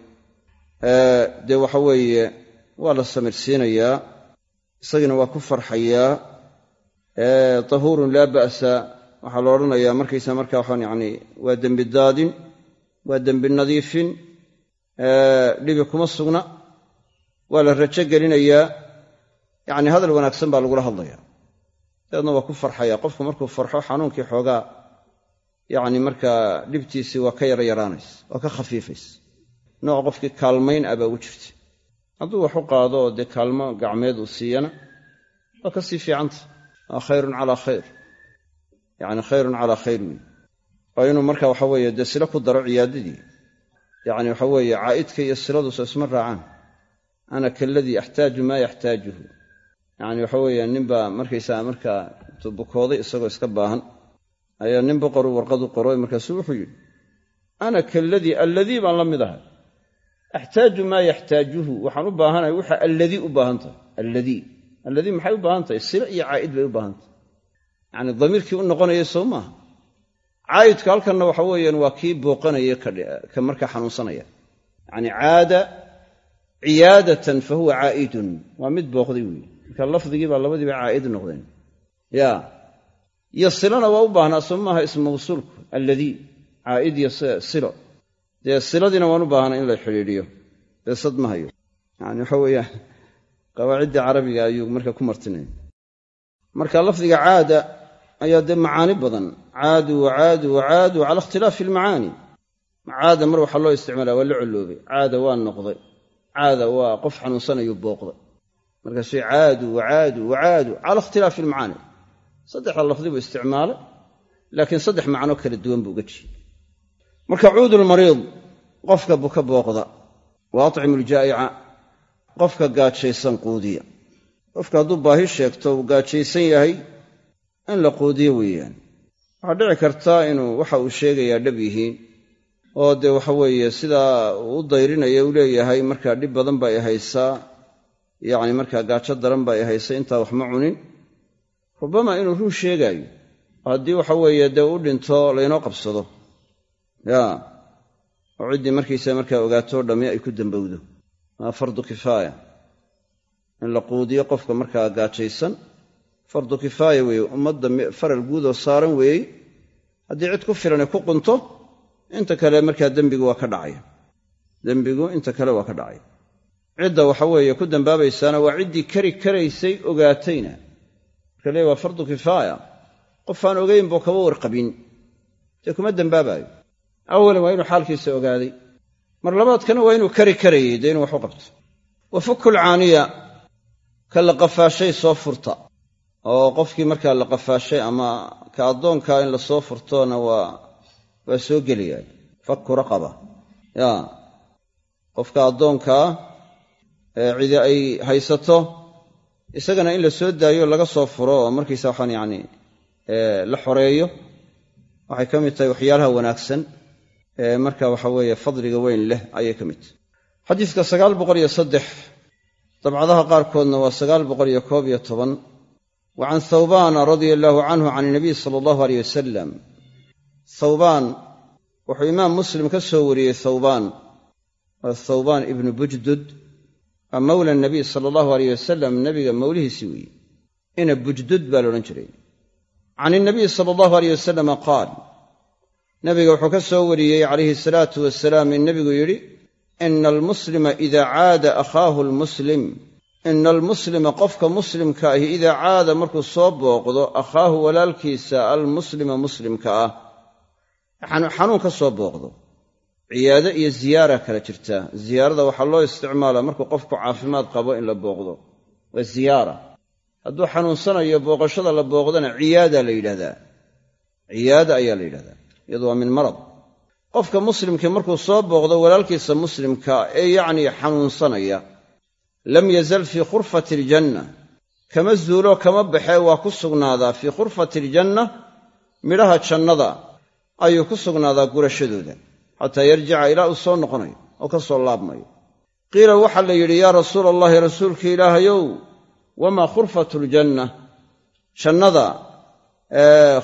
dee waxa weeye waa la samirsiinayaa isagina waa ku farxayaa tahuurun laa ba'sa waxaa la odhanayaa markaysa markaa waxaan yacni waa dembi daadin waa dembi nadiifin dhibi kuma sugna waa la rajo gelinayaa yacni hadal wanaagsan baa lagula hadlayaa. Dabeedna waa ku farxaya qofku markuu farxo xanuunkii xoogaa yacni markaa dhibtiisii waa ka yara yaraanays waa ka khafiifays. Nooc qofkii kaalmayn ah baa ugu jirta. Hadduu wax u qaado oo dee kaalmo gacmeed uu siiyana waa ka sii fiicanta. Waa khayrun calaa khayr. Yacni khayrun calaa khayr wey waa inuu marka waxa weeye dee silo ku daro ciyaadadii. Yacni waxa weeye caa'idka iyo siladuusa isma raacaan. Ana kaladii axtaaju maa yaxtaajuhu yacni waxa weeye ninbaa markaysaa markaa intuu bukooday isagoo iska baahan ayaa nin boqoru warqadu qoroy markaasuu wuxuu yidhi ana kaladii alladii baan la mid ahay. Axtaaju maa yaxtaajuhu waxaan u baahanahay waxa alladii u baahan tahay. Alladii. Alladii maxay u baahan tahay? Sila iyo caa'id bay u baahan tahay. Yacni damiirkii u noqonaya soo maaha. Caa'idku halkanna waxa weeyaan waa kii booqanaya ka markaa xanuunsanaya. Yacni caada ciyaadatan fa huwa caa'idun. Waa mid booqday weeye marka lafdigii baa labadiiba caa'id noqdeen. Ya. Iyo silana waa u baahnaa soo maaha ismu mawsuulku alladii caa'id iyo silo. Dee siladiina waan u baahnaa in la xidhiidhiyo. Dee sad ma hayo. Yani waxa weeyaan qawaaciddii carabiga ayuu marka ku martinaya marka lafdiga caada ayaa dee macaani badan. Caadu wacaadu wacaadu cala ikhtilaafi almacaani. Caada mar waxaa loo isticmaalaa waa la colloobay. Caada waa noqday. Caada waa qof xanuunsanayuu booqday markaasuu caadu wacaadu wacaadu cala ikhtilaafi almacaani saddexda lafdi buu isticmaalay laakiin saddex macno kala duwan buu uga jeeday marka cuudu lmariid qofka buka booqda. Wa atcimu ljaa'ica qofka gaajaysan quudiya. Qofka hadduu baahi sheegto uu gaajaysan yahay in la quudiyo weeyaan. Waxaa dhici karta inuu waxa uu sheegayaa dhab yihiin oo dee waxa weeye sidaa uu u dayrinaya uu leeyahay markaa dhib badan baa i haysaa yacni markaa gaajo daran baa i haysa intaa wax ma cunin. Rubama inuu ruu sheegaayo. Haddii waxa weeye dee u dhinto laynoo qabsado. Ya oo ciddii markiisa markaa ogaatoo dhammi ay ku dambowdo. Waa fardu kifaaya. In la quudiyo qofka markaa gaajaysan fardu kifaaya weeye ummadda faral guudoo saaran weeyey. Haddii cid ku filani ku qunto inta kale markaa dembigu waa ka dhacaya. Dembigu inta kale waa ka dhacaya cidda waxa weeye ku dambaabaysaana waa ciddii kari karaysay ogaatayna. Marka lee waa fardu kifaaya qof aan ogaynboo kaba warqabin. Dee kuma dembaabayo awalan waa inuu xaalkiisa ogaaday. Mar labaadkana waa inuu kari karayey dee inuu wax u qabto. Wa fukulcaaniya ka la qafaashay soo furta. Oo qofkii markaa la qafaashay ama ka addoonkaa in la soo furtoona waa waa soo gelayaa fakku raqaba. Ya qofka addoonkaa cidi ay haysato isagana in la soo daayo laga soo furo oo markiisa waxaan yacni la xoreeyo. Waxay ka mid tahay waxyaalaha wanaagsan ee marka waxa weeye fadliga weyn leh ayay ka mid tahay. Xadiiska sagaal boqol iyo saddex dabcadaha qaarkoodna waa sagaal boqol iyo koob iyo toban. Wa can thawbaana radia allaahu canhu can inabiy sala allahu aleyh wasalam thawbaan wuxuu imaam muslim ka soo wariyey thawbaan waa thawbaan ibnu bujdud mawla nabiy sala allahu aleyh wasalam nebiga mawlihiisii weeye ina bujdud baa laodhan jiray. Can inabiy sala allahu aleyh wasalama qaal nabiga wuxuu ka soo wariyey calayhi salaatu wasalaam in nebigu yidhi ina almuslima idaa caada akhaahu almuslim ina almuslima qofka muslimka ahi idaa caada markuu soo booqdo akhaahu walaalkiisa almuslima muslimka ah. Xanuun ka soo booqdo ciyaado iyo ziyaara kala jirtaa ziyaarada waxaa loo isticmaalaa markuu qofku caafimaad qabo in la booqdo. Waa ziyaara. Hadduu xanuunsanayo booqashada la booqdana ciyaada la yidhahdaa ciyaada ayaa la yidhahdaa iyadu waa min marad. Qofka muslimkii markuu soo booqdo walaalkiisa muslimka ee yacnii xanuunsanaya lam yazal fii khurfati aljanna. Kama zuulo kama baxee waa ku sugnaadaa fii khurfati aljanna midhaha jannada ayuu ku sugnaadaa gurashadooda xataa yarjica ilaa uu soo noqonayo oo ka soo laabmayo. Qiila waxaa la yidhi yaa rasuula allahi rasuulka ilaahayow wamaa khurfatu ljanna jannada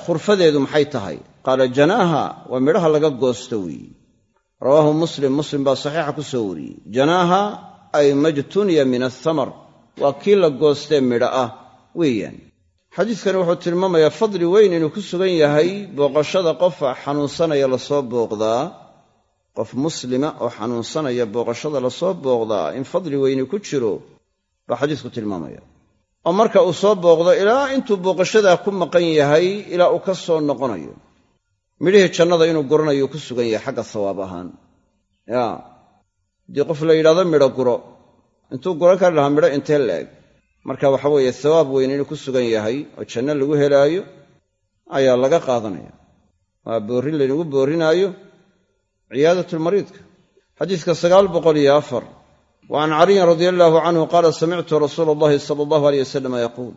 khurfadeedu maxay tahay? Qaala janaaha waa midhaha laga goosto weeye rawaahu muslim muslim baa saxiixa ku soo wariyey. Janaaha ay majtuniya min athamar waa kii la goostee midho ah weeyaan. Xadiidkani wuxuu tilmaamayaa fadli weyn inuu ku sugan yahay booqashada qofa xanuunsanaya la soo booqdaa qof muslima oo xanuunsanaya booqashada la soo booqdaa in fadli weyni ku jiro baa xadiisku tilmaamaya. Oo marka uu soo booqdo ilaa intuu booqashadaa ku maqan yahay ilaa uu ka soo noqonayo. Midhihii jannada inuu guranayo ku sugan yahay xagga sawaab ahaan. Ya haddii qof la yidhahdo midho guro intuu guran kari lahaa midho intee la eg. Marka waxa weeye sawaab weyn inuu ku sugan yahay oo janno lagu helaayo ayaa laga qaadanaya. Waa boorrin laynagu boorrinaayo ciyaadatulmariidka xadiiska sagaal boqol iyo afar. Wa can caliyin radia allaahu canhu qaala samictu rasuula allahi sala allahu aleyh wasalam yaquul.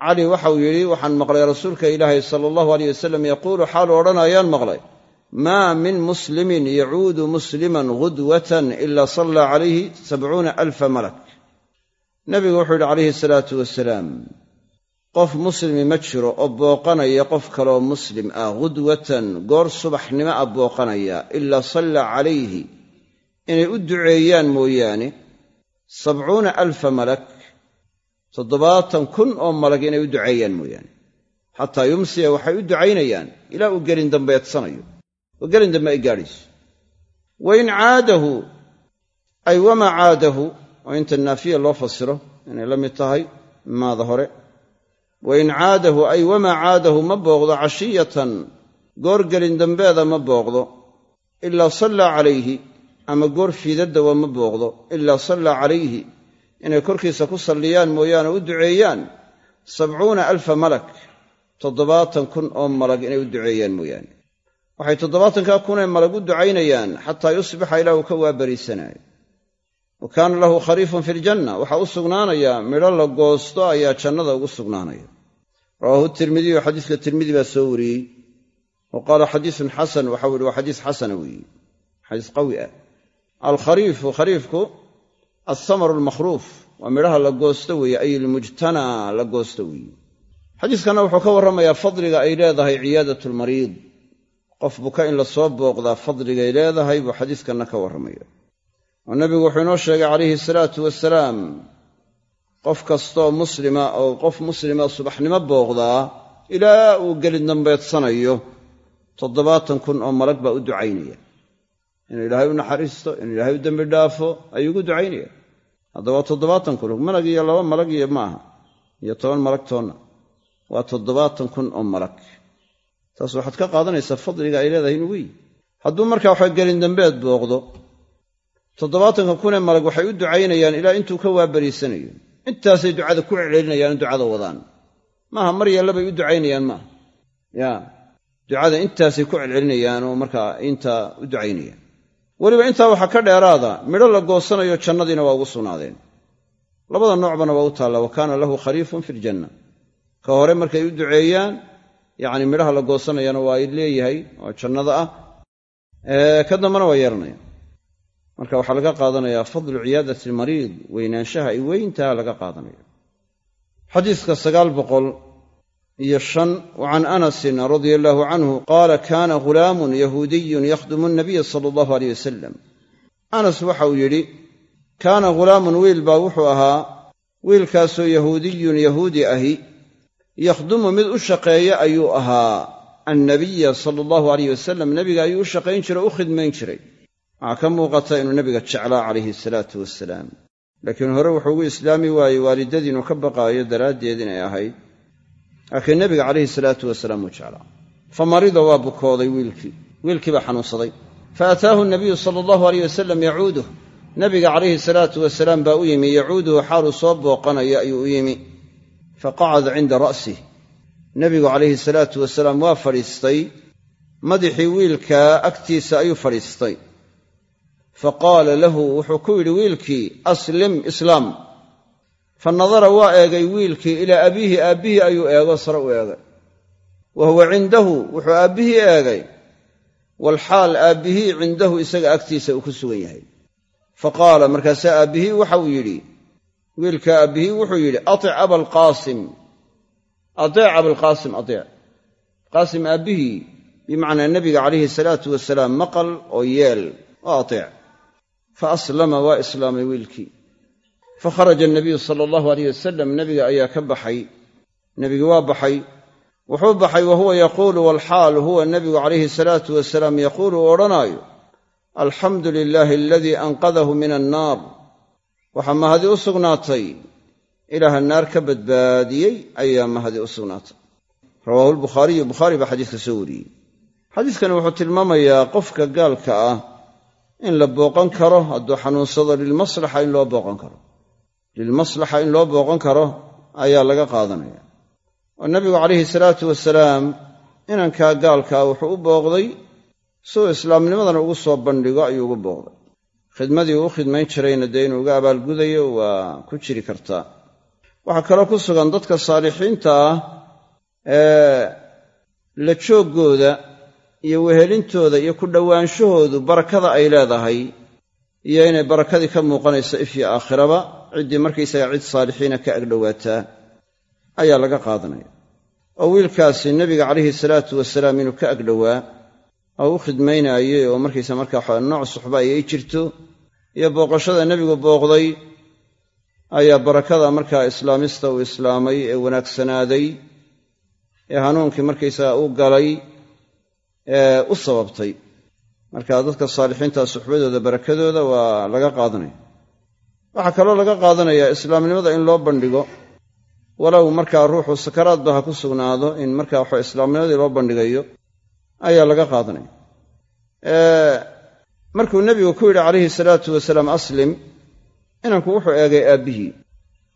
Cali waxau yidhi waxaan maqlay rasuulka ilaahay sala allahu aleyh wasalam yaquulu xaalu odhanayaan maqlay. Maa min muslimin yacuudu musliman ghudwatan ila sallaa calayhi sabcuuna alfa malak. Nabigu wuxuu yidhi calayhi salaatu wasalaam qof muslimi ma jiro oo booqanaya qof kaleoo muslim ah ghudwatan goor subaxnimo ah booqanaya ilaa sallaa calayhi. Inay u duceeyaan mooyaane sabcuuna alfa malak toddobaatan kun oo malag inay u duceeyaan mooyaane. Xataa yumsiya waxay u ducaynayaan ilaa uu gelin dambeedsanayo oo gelin dambe ay gaadhayso. Wa in caadahu ay wamaa caadahu oo inta naafiya loo fasiro inay la mid tahay maada hore wa in caadahu ay wamaa caadahu ma booqdo cashiyatan goor gelin dambeeda ma booqdo ilaa sallaa calayhi ama goor fiidaddawa ma booqdo ilaa sallaa calayhi inay korkiisa ku salliyaan mooyaane u duceeyaan sabcuuna alfa malak toddobaatan kun oo malag inay u duceeyaan mooyaane. Waxay toddobaatankaa kunee malag u ducaynayaan xataa yusbixa ilaa uu ka waabariisanaayo wa kaana lahu khariifun fi ljanna waxaa u sugnaanayaa midho la goosto ayaa jannada ugu sugnaanaya. Rawaahu tirmidiyu xadiiska tirmidi baa soo wariyey. Wa qaala xadiisun xasan waxau yihi waa xadiis xasana weeye xadiis qawi ah. Alkhariifu khariifku althamaru almakhruuf. Waa midhaha la goosto weeye ay ilmujtanaa la goosto weeye xadiiskanna wuxuu ka warramayaa fadliga ay leedahay ciyaadat lmariid qof buka in la soo booqdaa fadligay leedahay buu xadiiskanna ka warramaya oo nabigu wuxuu inoo sheegay calayhi salaatu wasalaam qof kastooo muslima oo qof muslima subaxnimo booqdaa ilaa uu gelin dambeedsanayo toddobaatan kun oo malag baa u ducaynaya. Inuu ilaahay u naxariisto inuu ilaahay u dembi dhaafo ayuu ugu ducaynaya. Haddaba waa toddobaatan kun malag iyo laba malag iyo maaha iyo toban malag toonna. Waa toddobaatan kun oo malag taas waxaad ka qaadanaysaa fadliga ay leedahay inuu weyi hadduu markaa waxa gelin dambeed booqdo toddobaatanka kunee malag waxay u ducaynayaan ilaa intuu ka waabariisanayo. Intaasay ducada ku celcelinayaan ducada wadaan. Maaha mar yallabay u ducaynayaan maaha. Ya ducada intaasay ku celcelinayaan oo markaa intaa u ducaynayaan. Weliba intaa waxaa ka dheeraada midho la goosanayo jannadiina waa ugu sugnaadeen. Labada noocbana waa u taalla wa kaana lahu khariifun fi ljanna ka hore markay u duceeyaan yacni midhaha la goosanayana waa ay leeyahay oo jannada ah ka dambana waa yeeranaya marka waxaa laga qaadanayaa fadlu ciyaadati almariid weynaanshaha ay weyntaha laga qaadanaya xadiiska sagaal boqol iyo shan can anasin radia allaahu canhu qaala kaana ghulaamun yahuudiyun yakhdumu nabiya sala allahu aleyh wasalam anas waxauu yidhi kaana ghulaamun wiil baa wuxuu ahaa wiilkaasoo yahuudiyun yahuudi ahi. Yakhdumu mid u shaqeeya ayuu ahaa annabiya sala allahu aleyh wasalam nebiga ayuu u shaqayn jiray o u khidmayn jiray waxaa ka muuqata inuu nebiga jeclaa calayhi salaatu wasalaam laakiin hore wuxuu ugu islaami waayey waalidadii inuu ka baqaayo daraaddeed inay ahayd. Laakiin nebiga calayhi salaatu wasalaam wuu jeclaa. Fa marida waa bukooday wiilkii. Wiilkii baa xanuunsaday. Faataahu nabiyu sala allahu aleyh wasalam yacuuduh nabiga calayhi salaatu wasalaam baa u yimi yacuuduhu xaaluu soo booqanayo ayuu u yimi. Faqacada cinda ra'sih nebigu calayhi salaatu wasalaam waa fadhiistay. Madaxii wiilkaa agtiisa ayuu fadhiistay fa qaala lahu wuxuu ku yidhi wiilkii aslim islaam. Fa nadara waa eegay wiilkii ilaa abiihi aabbihii ayuu eego sare u eegay. Wa huwa cindahu wuxuu aabbihii eegay. Walxaal aabbihii cindahu isaga agtiisa uu ku sugan yahay. Fa qaala markaasaa aabbihii waxa uu yidhi. Wiilka aabbihii wuxuu yidhi atic abalqaasim adeec abalqaasim adeec qaasim aabbihii bimacnaa nebiga calayhi salaatu wasalaam maqal oo yeel. Oo ateec fa aslama waa islaamay wiilkii fa kharaja anabiyu sala allahu aleyh wasalam nebiga ayaa ka baxay nebigi waa baxay wuxuu baxay wa huwa yaquulu walxaal huwa nebigu calayhi salaatu wasalaam yaquulu u odhanaayo alxamdu lilaahi aladii anqadahu min annaar waxaa mahadi u sugnaatay ilaaha naar ka badbaadiyey ayaa mahadi u sugnaatay rawaahu lbukhaariyu bukhaari baa xadiiska soo wariyey xadiiskani wuxuu tilmaamayaa qofka gaalka ah in la booqan karo hadduu xanuunsado lilmaslaxa in loo booqan karo. Lilmaslaxa in loo booqan karo ayaa laga qaadanaya. Oo nebigu calayhi salaatu wasalaam inankaa gaalkaa wuxuu u booqday siuu islaamnimadana ugu soo bandhigo ayuu ugu booqday. Khidmadii uu u khidmayn jirayna dee inuu uga abaalgudayo waa ku jiri kartaa. Waxaa kaloo ku sugan dadka saalixiinta ah ee la jooggooda iyo wehelintooda iyo ku dhowaanshahoodu barakada ay leedahay iyo inay barakadii ka muuqanayso ifyo aakhiraba ciddii markaysaga cid saalixiina ka agdhowaataa ayaa laga qaadanaya. Oo wiilkaasi nebiga calayhi salaatu wasalaam inuu ka agdhowaa oo u khidmaynaayey oo markaysa markaa nooc suxba ayay jirto iyo booqashada nebigu booqday ayaa barakada markaa islaamista uu islaamay ee wanaagsanaaday ee hanuunkii markaysaga u galay u sababtay. Marka dadka saalixiinta suxbadooda barakadooda waa laga qaadanaya. Waxaa kaloo laga qaadanayaa islaamnimada in loo bandhigo. Walow markaa ruuxu sakaraadba ha ku sugnaado in markaa waxa islaamnimadii loo bandhigayo ayaa laga qaadanaya. Markuu nebigu ku yidhi calayhi salaatu wasalaam aslim inanku wuxuu eegay aabbihii.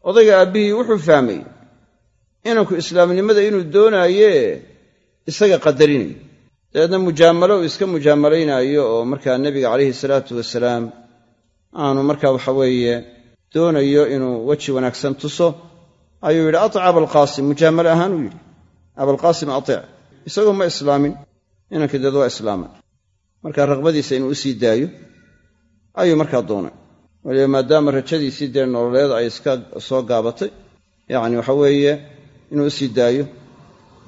Odayga aabbihii wuxuu fahmay inanku islaamnimada inuu doonaaye isaga qadarinayo dabeedna mujaamalo uu iska mujaamalaynaayo oo markaa nebiga calayhi salaatu wasalaam aanu markaa waxaweeye doonayo inuu weji wanaagsan tuso ayuu yidhi atic abalqaasim mujaamalo ahaan uu yidhi abalqaasim atic isagoo ma islaamin inankii deed waa islaamay markaa raqbadiisa inuu u sii daayo ayuu markaa doonay. Waliba maadaama rajadiisii dee nololeed ay iska soo gaabatay yacni waxa weeye inuu u sii daayo.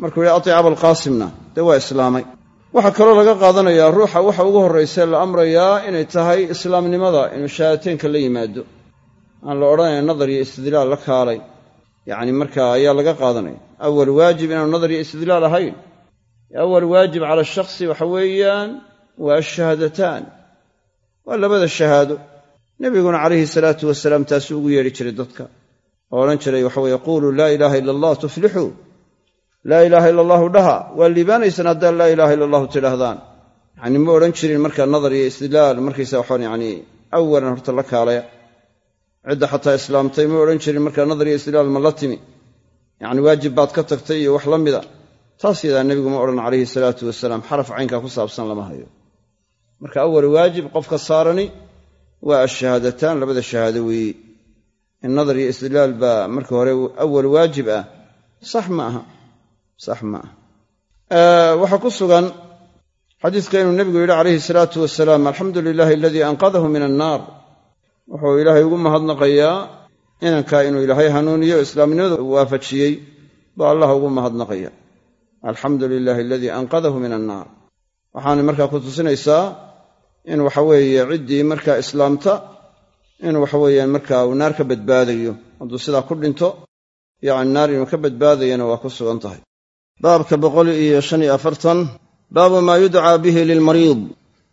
Markuu yidhi atic abalqaasimna dee waa islaamay waxaa kaloo laga qaadanayaa ruuxa waxa ugu horrayse la amrayaa inay tahay islaamnimada inuu shahaateenka la yimaado. Aan la odhanaya nadar iyo istidlaal la kaalay. Yacni markaa ayaa laga qaadanaya awal waajib inaanu nadar iyo istidlaal ahayn. Awal waajib cala shakhsi waxa weeyaan waa ashahaadataan waa labada shahaado. Nebiguna calayhi salaatu wasalaam taasuu ugu yeedhi jiray dadka. Oo odhan jiray waxa weye quuluu laa ilaaha ila allah tuflixuu laa ilaaha ila allahu dhaha. Waa liibaanaysaan haddaad laa ilaaha ila allahu tidhaahdaan. Yacni ma odhan jirin marka nadar iyo istidlaal markaysa waxaan yacni awalan horta la kaalaya cidda xataa islaamtay ma odhan jirin marka nadar iyo istidlaal ma la timi. Yacni waajib baad ka tagtay iyo wax la mida taas yadaa nebigu ma odhan calayhi salaatu wasalaam xaraf caynkaa ku saabsan lama hayo. Marka awal waajib qofka saarani waa ashahaadataan labada shahaado weeye in nadar iyo istidlaal baa marka hore awal waajib ah sax ma aha sax ma aha waxaa ku sugan xadiiska inuu nebigu yidhi calayhi salaatu wasalaam alxamdu lilaahi aladii anqadahu min annaar. Wuxuu ilaahay ugu mahadnaqayaa inankaa inuu ilaahay hanuuniyo islaamnimada waafajiyey baa allah ugu mahadnaqaya. Alxamdu lilaahi aladii anqadahu min annaar. Waxaana markaa ku tusinaysaa in waxaweeye ciddii markaa islaamta in waxaweeyaan markaa uu naar ka badbaadayo. Hadduu sidaa ku dhinto yacni naar inuu ka badbaadayana waa ku sugan tahay baabka boqol iyo shan iyo afartan baabu maa yudcaa bihi lilmariid.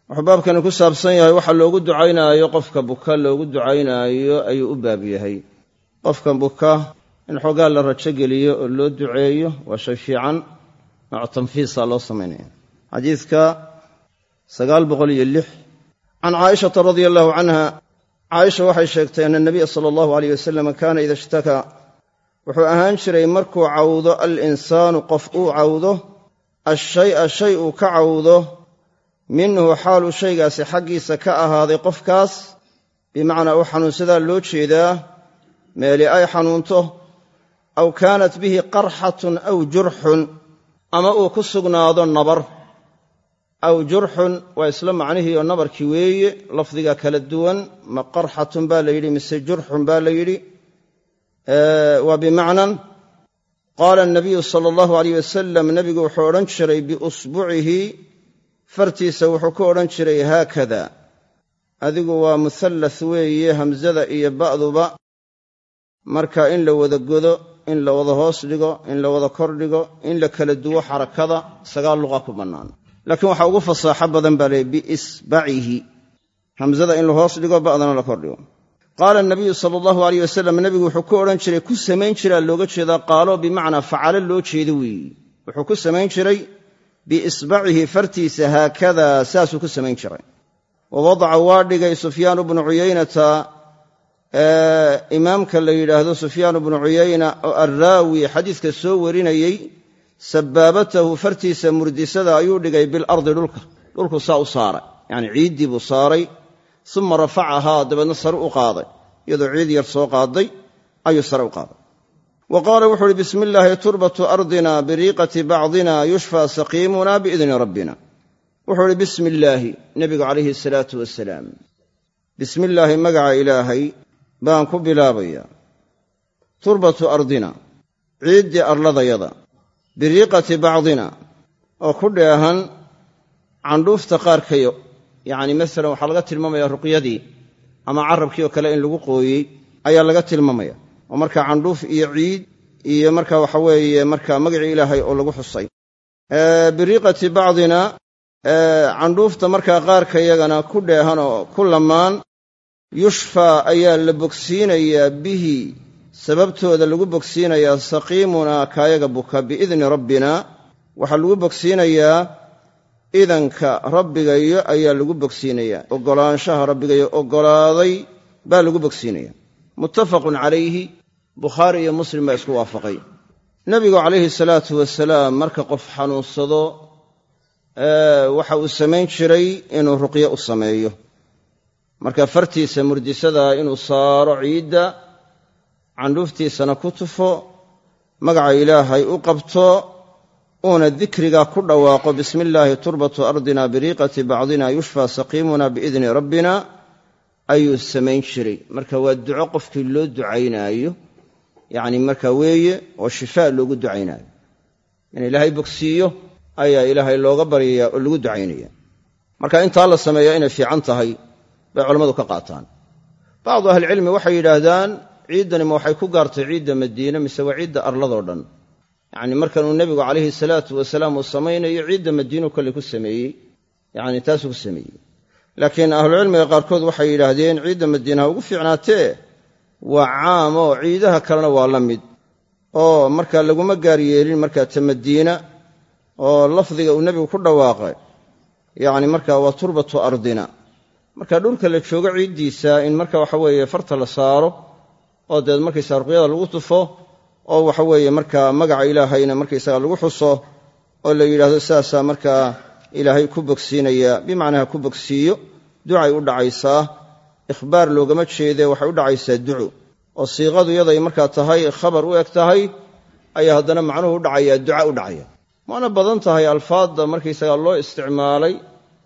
Wuxuu baabkani ku saabsan yahay waxa loogu ducaynaayo qofka buka loogu ducaynaayo ayuu u baab yahay. Qofka buka in xoogaa la rajo geliyo oo loo duceeyo waa shay fiican nooc tanfiisa loo samaynaya xadiidka sagaal boqol iyo lix can caaishata radia allahu canha caaisha waxay sheegtay ana nabiya sala allahu aleyh wasalam kaana ida ishtakaa wuxuu ahaan jiray markuu cawdo alinsaanu qof uu cawdo ashay'a shay uu ka cawdo minhu xaaluu shaygaasi xaggiisa ka ahaaday qofkaas bimacnaa uu xanuunsadaa loo jeedaa meeli ay xanuunto aw kaanat bihi qarxatun aw jurxun ama uu ku sugnaado nabar. Aw jurxun waa isla macnihiioo nabarkii weeye lafdiga kala duwan ma qarxatun baa la yidhi mise jurxun baa la yidhi waa bimacnan qaala anabiyu sala allahu aleyh wasalam nebigu wuxuu odhan jiray biusbucihi fartiisa wuxuu ku odhan jiray haakada. Adigu waa muhallas weeye hamsada iyo ba'duba. Marka in la wada godo in la wada hoos dhigo in la wada kor dhigo in la kala duwo xarakada sagaal luqa ku bannaan laakiin waxaa ugu fasaaxo badan baa leey biisbacihi. Hamsada in la hoos dhigo ba'dana la kor dhigo qaala nabiyu sala allahu aleyh wasalam nebigu wuxuu ku odhan jiray ku samayn jiraa looga jeedaa qaalo bimacnaa facalo loo jeedo weeye wuxuu ku samayn jiray biisbacihi fartiisa haakadaa saasuu ku samayn jiray wa wadaca waa dhigay sufyaanu bnu cuyaynata imaamka la yidhaahdo sufyaanu bnu cuyayna oo arraawi xadiiska soo warinayey sabaabatahu fartiisa murdisada ayuu dhigay bilardi dhulka dhulku saa u saaray yacni ciiddii buu saaray uma rafacahaa dabeedna sare u qaaday. Iyadoo ciid yar soo qaaday ayuu sare u qaaday. Wa qaala wuxu uhi bismi illaahi turbatu ardina biriiqati bacdina yushfaa saqiimuna biidni rabbina. Wuxuu uhi bismi illaahi nebigu calayhi asalaatu wasalaam bismi illaahi magaca ilaahay baan ku bilaabayaa. Turbatu ardina ciiddii arladayada. Biriiqati bacdina oo ku dheehan candhuufta qaarkayo yacni masalan waxaa laga tilmaamaya ruqyadii ama carabkii oo kale in lagu qooyey ayaa laga tilmaamaya. Oo markaa candhuuf iyo ciid iyo marka waxa weeye marka magacii ilaahay oo lagu xusay. Biriiqati bacdina candhuufta markaa qaarka yagana ku dheehan oo ku lamaan yushfaa ayaa la bogsiinayaa bihi. Sababtooda lagu bogsiinayaa saqiimunaa kaayaga buka biidni rabbina. Waxaa lagu bogsiinayaa idanka rabbigayo ayaa lagu bogsiinayaa oggolaanshaha rabbigayo oggolaaday baa lagu bogsiinaya. Muttafaqun calayhi bukhaari iyo muslim baa isku waafaqay. Nebigu calayhi salaatu wasalaam marka qof xanuunsado waxa uu samayn jiray inuu ruqyo u sameeyo. Marka fartiisa murdisada inuu saaro ciidda candhuuftiisana ku tufo magaca ilaahay u qabto uuna dikriga ku dhawaaqo bismi illaahi turbatu ardina biriiqati bacdina yushfaa saqiimuna biidni rabbina ayuu samayn jiray. Marka waa duco qofkii loo ducaynaayo yacni marka weeye oo shifaa loogu ducaynaayo. In ilaahay bogsiiyo ayaa ilaahay looga baryayaa oo lagu ducaynaya. Marka intaa la sameeyaa inay fiican tahay bay culammadu ka qaataan. Bacdu ahlicilmi waxay yidhaahdaan ciiddani ma waxay ku gaartay ciidda madiine mise waa ciidda arladoo dhan yacni markanuu nebigu calayhi salaatu wasalaam uu samaynayo ciidda madiinuu kolley ku sameeyey. Yacni taasuu ku sameeyey. Laakiin ahlucilmiga qaarkood waxay yidhaahdeen ciidda madiinaha ugu fiicnaatee? Waa caam oo ciidaha kalena waa la mid. Oo markaa laguma gaar yeelin markaa ta madiina oo lafdiga uu nebigu ku dhawaaqay. Yacni markaa waa turbatu ardina. Marka dhulka la joogo ciiddiisa in marka waxa weeye farta la saaro oo deed markaysaa ruqyada lagu tufo oo waxa weeye markaa magaca ilaahayna markaysaga lagu xuso oo la yidhaahdo sidaasaa markaa ilaahay ku bogsiinaya bimacnaa ku bogsiiyo ducay u dhacaysaa ikhbaar loogama jeedee waxay u dhacaysaa duco oo siiqadu yaday markaa tahay khabar u eg tahay ayaa haddana macnuhu u dhacayaa duca u dhacaya. Waana badan tahay alfaadda markaysaga loo isticmaalay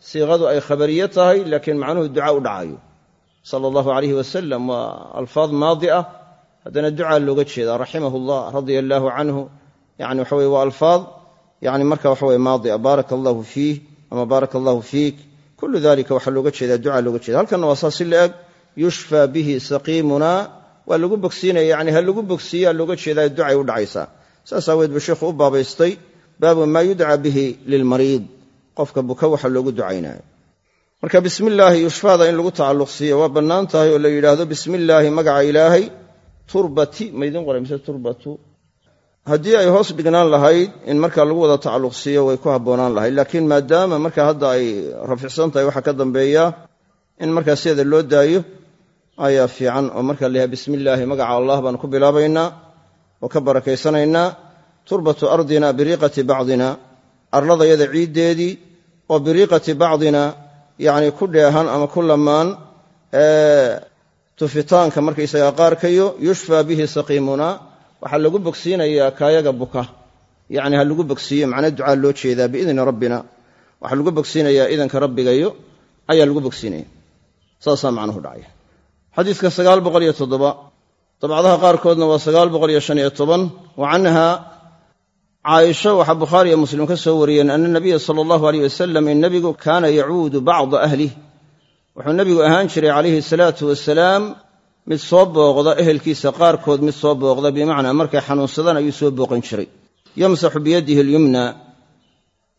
siiqadu ay khabariye tahay laakiin macnuhu duca u dhacayo. Sala allahu calayhi wasalam waa alfaad maadi ah haddana ducaa looga jeedaa raximahu llah radia allaahu canhu yani waxa weye waa alfaad yani marka waxa weye maadia baaraka allahu fiih ama baaraka allahu fiik kullu dalika waxaa looga jeedaa ducaa looga jeeda halkanna waa saas si la eg yushfaa bihi saqiimuna waa lagu bogsiinaya yani ha lagu bogsiiyaa looga jeedaa ducay u dhacaysaa. Saas aaweed buu u baabaystay baabu maa yudca bihi lilmariid. Qofka buka waxa loogu ducaynayo. Marka bismi illaahi yushfaada in lagu tacalluq waa bannaan tahay oo la yidhaahdo bismi illaahi magaca ilaahay turbati maydin qoray mise turbatu? Haddii ay hoos dhignaan lahayd in markaa lagu wada tacalluq siiyo way ku habboonaan lahayd. Laakiin maadaama marka hadda ay raficsan tahay waxaa ka dambeeya in markaa sideeda loo daayo ayaa fiican. Oo markaa layahay bismi illaahi magaca allah baan ku bilaabaynaa oo ka barakaysanaynaa turbatu ardina biriiqati bacdina. Arladayada ciiddeedii oo biriiqati bacdina yacni ku dheehan ama ku lamaan tufitaanka markaysagaa qaarkayo yushfaa bihi saqiimuna waxaa lagu bogsiinayaa kaayaga buka. Yacni ha lagu bogsiiyo macna ducaa loo jeedaa biidni rabbina. Waxaa lagu bogsiinayaa idanka rabbigayo ayaa lagu bogsiinaya. Saasaa macnuhu dhacaya. Xadiidka sagaal boqol iyo toddoba. Dabcadaha qaarkoodna waa sagaal boqol iyo shan iyo toban. Wa canha caaisha waxaa bukhaari iyo muslim ka soo wariyeen ana nabiya sala allahu aleyh wasalam in nebigu kaana yacuudu bacda ahlih wuxuu nebigu ahaan jiray calayhi salaatu wasalaam mid soo booqda ehelkiisa qaarkood mid soo booqda bimacnaa markay xanuunsadaan ayuu soo booqan jiray. Yamsaxu biyadihi alyumna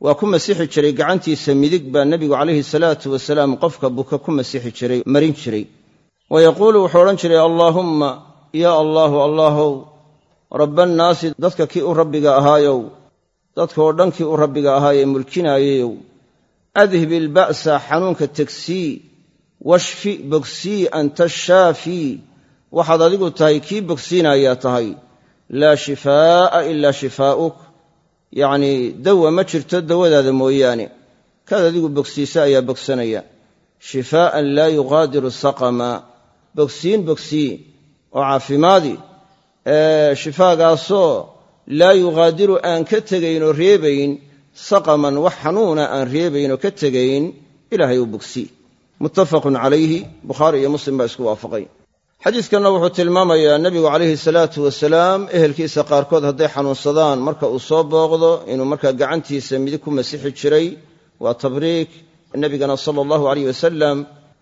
waa ku masixi jiray gacantiisa midig baa nebigu calayhi salaatu wasalaam qofka buka ku masixi jiray marin jiray. Wa yaquulu wuxuu odhan jiray allaahumma yaa allaahu allaahow rabbannaasi dadka kii u rabbiga ahaayow dadkaoo dhan kii u rabbiga ahaayee mulkinaayayow adhib ilba'sa xanuunka tegsii washfi bogsii anta shaafii waxaad adigu tahay kii bogsiinayaa tahay. Laa shifaa'a ilaa shifaa'uk. Yacnii dawa ma jirto dawadaada mooyaane. Kaad adigu bogsiisa ayaa bogsanaya. Shifaa'an laa yuqaadiru saqama. Bogsiin bogsii oo caafimaadi shifaagaasoo laa yuqaadiru aan ka tegayn oo reebayn saqaman wax xanuuna aan reebayn oo ka tegayn ilaahay uu bogsii muttafaqun calayhi bukhaari iyo muslim baa isku waafaqay. Xadiidkanna wuxuu tilmaamayaa nebigu calayhi salaatu wasalaam ehelkiisa qaarkood hadday xanuunsadaan marka uu soo booqdo inuu markaa gacantiisa midig ku masixi jiray waa tabriik. Nebigana sala allahu aleyh wasalam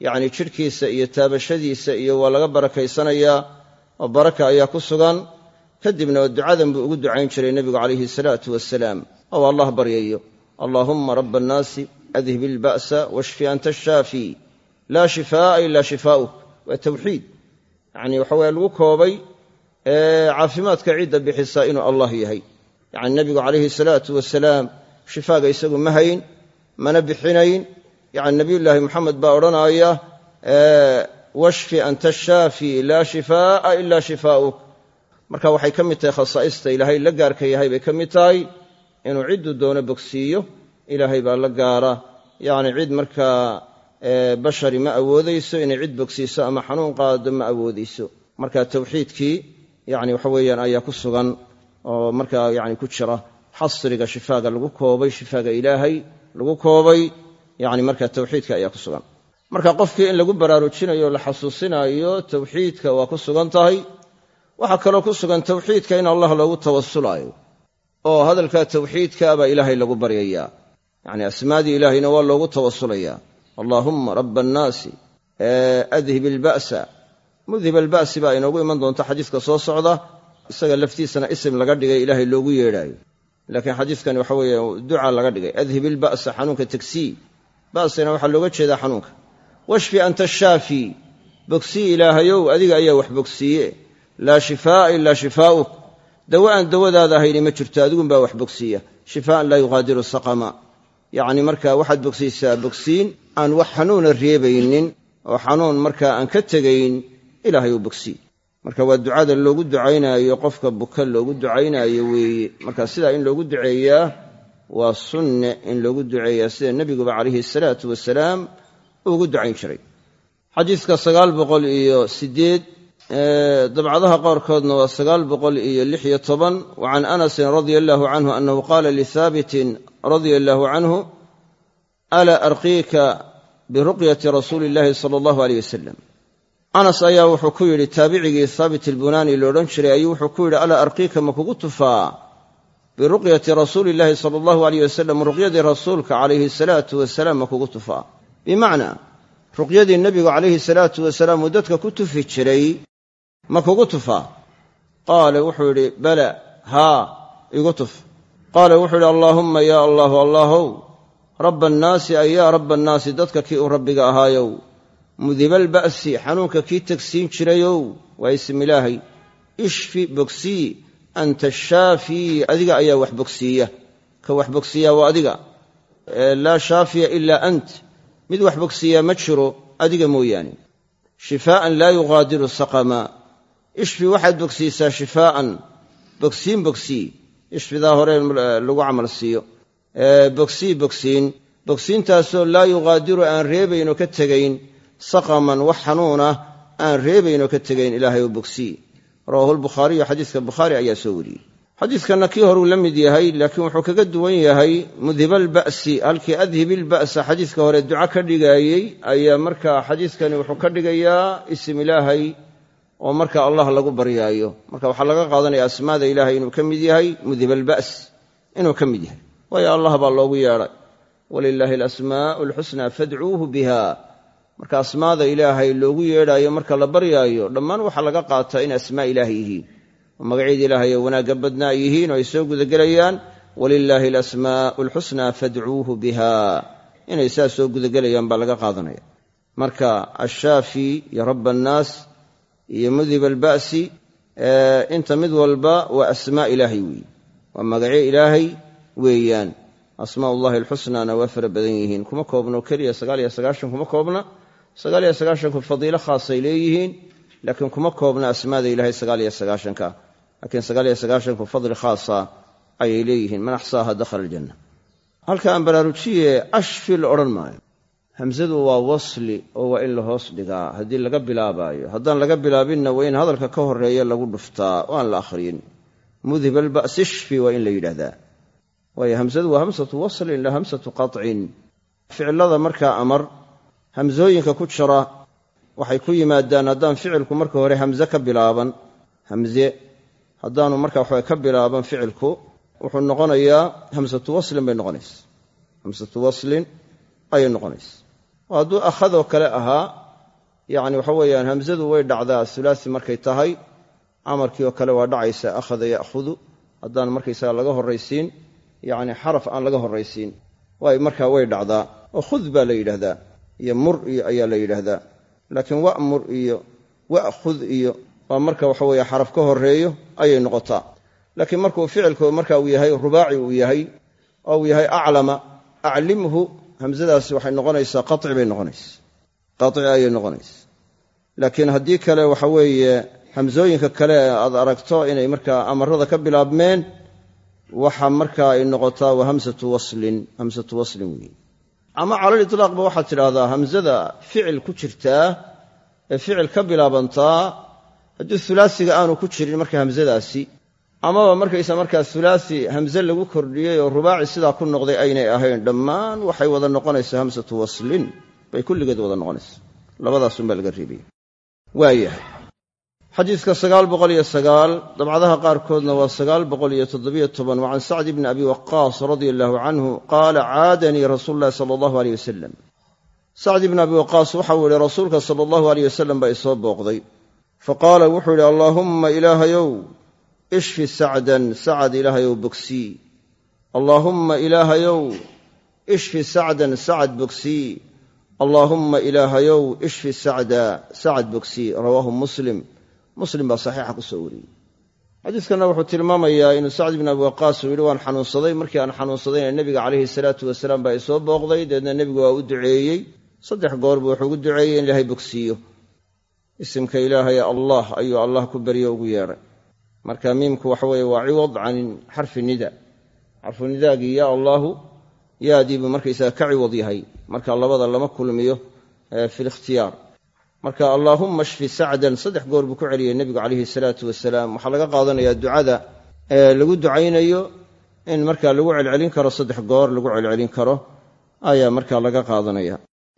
yacni jidhkiisa iyo taabashadiisa iyo waa laga barakaysanayaa oo baraka ayaa ku sugan. Kadibna ducadan buu ugu ducayn jiray nebigu calayhi salaatu wasalaam oo allah baryayo allaahumma rabba annaasi adhib ilba'sa washfi anta shaafi laa shifaa'a ilaa shifaa'uk waa tawxiid. Yacni waxa weye lagu koobay caafimaadka cidda bixisaa inuu allah yahay. Yacni nebigu calayhi salaatu wasalaam shifaaga isagu ma hayn mana bixinayn. Yacni nebiyullaahi moxamed baa odhanaya washfi anta shaafi laa shifaa'a ilaa shifaa'uk. Marka waxay ka mid tahay khasaa'ista ilaahay la gaarka yahay bay ka mid tahay. Inuu cidduu doono bogsiiyo ilaahay baa la gaara. Yacni cid markaa bashari ma awoodayso inay cid bogsiiso ama xanuun qaado ma awoodayso. Marka tawxiidkii yani waxa weeyaan ayaa ku sugan oo markaa yani ku jira xasriga shifaaga lagu koobay shifaaga ilaahay lagu koobay yani marka tawxiidka ayaa ku sugan. Marka qofkii in lagu baraarujinayo la xasuusinayo tawxiidka waa ku sugan tahay. Waxaa kaloo ku sugan tawxiidka in allah loogu tawasulaayo oo hadalka tawxiidka baa ilaahay lagu baryayaa. Yacni asmaadii ilaahayna waa loogu tawasulayaa allaahumma rabba annaasi adhib ilba'sa mudhib alba'si baa inoogu iman doonta xadiiska soo socda. Isaga laftiisana isim laga dhigay ilaahay loogu yeedhaayo. Laakiin xadiiskani waxa weeye duca laga dhigay. Adhib ilba'sa xanuunka tagsii ba'sina waxaa looga jeedaa xanuunka. Washfi anta shaafi bogsii ilaahayow adiga ayaa wax bogsiiye laa shifaa'a ilaa shifaa'uk. Dawa aan dawadaada ahayni ma jirto adigunbaa wax bogsiiya. Shifaa'an laa yuqaadiru saqama yacni markaa waxaad bogsiisaa bogsiin aan wax xanuuna reebaynin oo xanuun markaa aan ka tegayn ilaahay uu bogsii marka waa ducada loogu ducaynaayo qofka buka loogu ducaynaayo weeye. Marka sidaa in loogu duceeyaa waa sunne in loogu duceeyaa sida nebiguba calayhi salaatu wasalaam ugu ducayn jiray. Xadiidka sagaal boqol iyo sideed dabcadaha qaarkoodna waa sagaal boqol iyo lix iyo toban. Wa can anasin radia allaahu canhu annahu qaala lihaabitin radia allaahu canhu alaa arqiika biruqyati rasuuli illaahi sala allahu aleyh wasalam anas ayaa wuxuu ku yidhi taabicigii haabit ilbunaani loodhan jiray ayuu wuxuu ku yidhi alaa arqiika ma kugu tufaa? Biruqyati rasuuli illaahi sala allahu aleyh wasalam ruqyadii rasuulka calayhi salaatu wasalaam ma kugu tufaa? Bimacnaa ruqyadii nebigu calayhi salaatu wasalaam uu dadka ku tufi jiray ma kugu tufaa qaala wuxuu yidhi bala haa igu tuf. Qaala wuxuu yidhi allaahumma yaa allaahu allaahow rabba annaasi ay yaa rabba annaasi dadka kii u rabbiga ahaayow mudibaalba'si xanuunka kii tegsiin jirayow waa ism ilaahay ishfi bogsii anta shaafii adiga ayaa wax bogsiiya ka wax bogsiiyaa waa adiga laa shaafiya ilaa ant mid wax bogsiiyaa ma jiro adiga mooyaane. Shifaa'an laa yuqaadiru saqama ishfi waxaad bogsiisaa shifaa'an. Bogsiin bogsii ishfidaa hore lagu camal siiyo. Bogsii bogsiin. Bogsiintaasoo laa yuqaadiru aan reebaynoo ka tegayn. Saqaman wax xanuunah aan reebaynoo ka tegayn ilaahay oo bogsii rawahu lbukhaariyu xadiiska bukhaari ayaa soo wariyey. Xadiidkanna kii horuu la mid yahay laakiin wuxuu kaga duwan yahay mudhiba alba'si halkii adhibi ilba'sa xadiiska hore duco ka dhigaayey ayaa markaa xadiiskani wuxuu ka dhigayaa isim ilaahay oo marka allah lagu baryaayo. Marka waxaa laga qaadanaya asmaada ilaahay inuu ka mid yahay mudhiba alba's inuu ka mid yahay. Waayo allah baa loogu yeedhay walilaahi alasmaa'u alxusnaa fadcuuhu biha marka asmaada ilaahay loogu yeedhaayo marka la baryaayo dhammaan waxaa laga qaataa in asmaa ilaahay yihiin. Oo magacyada ilaahay oo wanaagga badna yihiin oo ay soo gudagelayaan. Walilaahi alasmaa'u alxusnaa fadcuuhu biha inay saas soo gudagelayaan baa laga qaadanaya. Marka ashaafi iyo raba annaas iyo mudhib alba'si inta mid walba waa asmaa ilaahay weeye waa magacyo ilaahay weeyaan. Asmaa ullahi alxusnaana waa fara badan yihiin. Kuma koobno keliya sagaaliyo sagaashan kuma koobna. Sagaaliyo sagaashanku fadiilo khaasay leeyihiin laakiin kuma koobna asmaada ilahay sagaaliyo sagaashanka. Laakiin sagaaliyo sagaashanku fadli khaasa ayay leeyihiin. Man axsaaha dakhala aljanna. Halka aan baraarujiye ashfi la odhan maayo hamsadu waa wasli oo waa in la hoos dhigaa haddii laga bilaabaayo haddaan laga bilaabinna waa in hadalka ka horreeya lagu dhuftaa oo aan la akhriyin. Mudhib alba'si ishfi waa in la yidhahdaa waayo hamsadu waa hamsatu waslin la hamsatu qacin ficilada markaa amar hamsooyinka ku jira waxay ku yimaadaan haddaan ficilku marka hore hamze ka bilaaban hamze. Haddaanu marka waxawe ka bilaaban ficilku wuxuu noqonayaa hamsatu waslin bay noqonaysa. Hamsatu waslin ayay noqonaysa hadduu akhadoo kale ahaa yacni waxa weeyaan hamsadu way dhacdaa sulaasi markay tahay amarkii oo kale waa dhacaysa akhada ya'hudu haddaan markaysaga laga horraysiin yacni xaraf aan laga horraysiin waay markaa way dhacdaa. Oo khud baa la yidhaahdaa iyo mur iyo ayaa la yidhaahdaa. Laakiin wa'mur iyo wa'khud iyo waa marka waxa weeye xaraf ka horreeyo ayay noqotaa. Laakiin markuu ficilku marka uu yahay rubaaci uu yahay oo uu yahay aclama aclimhu hamsadaasi waxay noqonaysaa qaci bay noqonaysa. Qaci ayay noqonaysa. Laakiin haddii kale waxa weeye hamsooyinka kale aad aragto inay markaa amarada ka bilaabmeen waxa markaa ay noqotaa waa hamsatu waslin hamsatu waslin weeye ama calal itlaaqba waxaad tidhaahdaa hamsada ficil ku jirtaa ee ficil ka bilaabantaa haddii hulaasiga aanu ku jirin marka hamsadaasi amaba markaysa markaa hulaasi hamse lagu kordhiyey oo rubaaci sidaa ku noqday aynay ahayn dhammaan waxay wada noqonaysaa hamsatu waslin. Bay kulligeed wada noqonaysaa labadaasunbaa laga reebaya waayahay xadiidka sagaal boqol iyo sagaal dabcadaha qaarkoodna waa sagaal boqol iyo toddobiyo toban. Wa can sacdi bni abi waqaas radia allahu canhu qaala caadanii rasuulu llahi sala allahu aleyh wasalam sacdi bni abi waqaas waxau yihi rasuulka sala allahu aleyh wasalam baa isoo booqday. Faqaala wuxuu yidhi allaahumma ilaahayow ishfi sacdan sacad ilaahayow bogsii allaahumma ilaahayow ishfi sacdan sacad bogsii allaahumma ilaahayow ishfi sacda sacad bogsii rawaahu muslim. Muslim baa saxiixa ku soo wariyey. Xadiidkanna wuxuu tilmaamayaa inuu sacd bn abi waqaas uu yidhi waan xanuunsaday. Markii aan xanuunsadayna nebiga calayhi salaatu wasalaam baa isoo booqday. Dabeedna nebigu waa u duceeyey. Saddex goor buu wuxuu ugu duceeyey in ilaahay bogsiiyo. Isimka ilaahay allah ayuu allah ku beryo ugu yeedhay marka miimku waxa weeye waa ciwad can xarfi nida. Xarfu nidaagii yaa allaahu yaadii buu markaysaga ka ciwad yahay. Marka labada lama kulmiyo fi likhtiyaar marka allaahumma shfi sacdan saddex goor buu ku celiyey nebigu calayhi salaatu wasalaam waxaa laga qaadanayaa ducada lagu ducaynayo in markaa lagu celcelin karo saddex goor lagu celcelin karo ayaa markaa laga qaadanaya.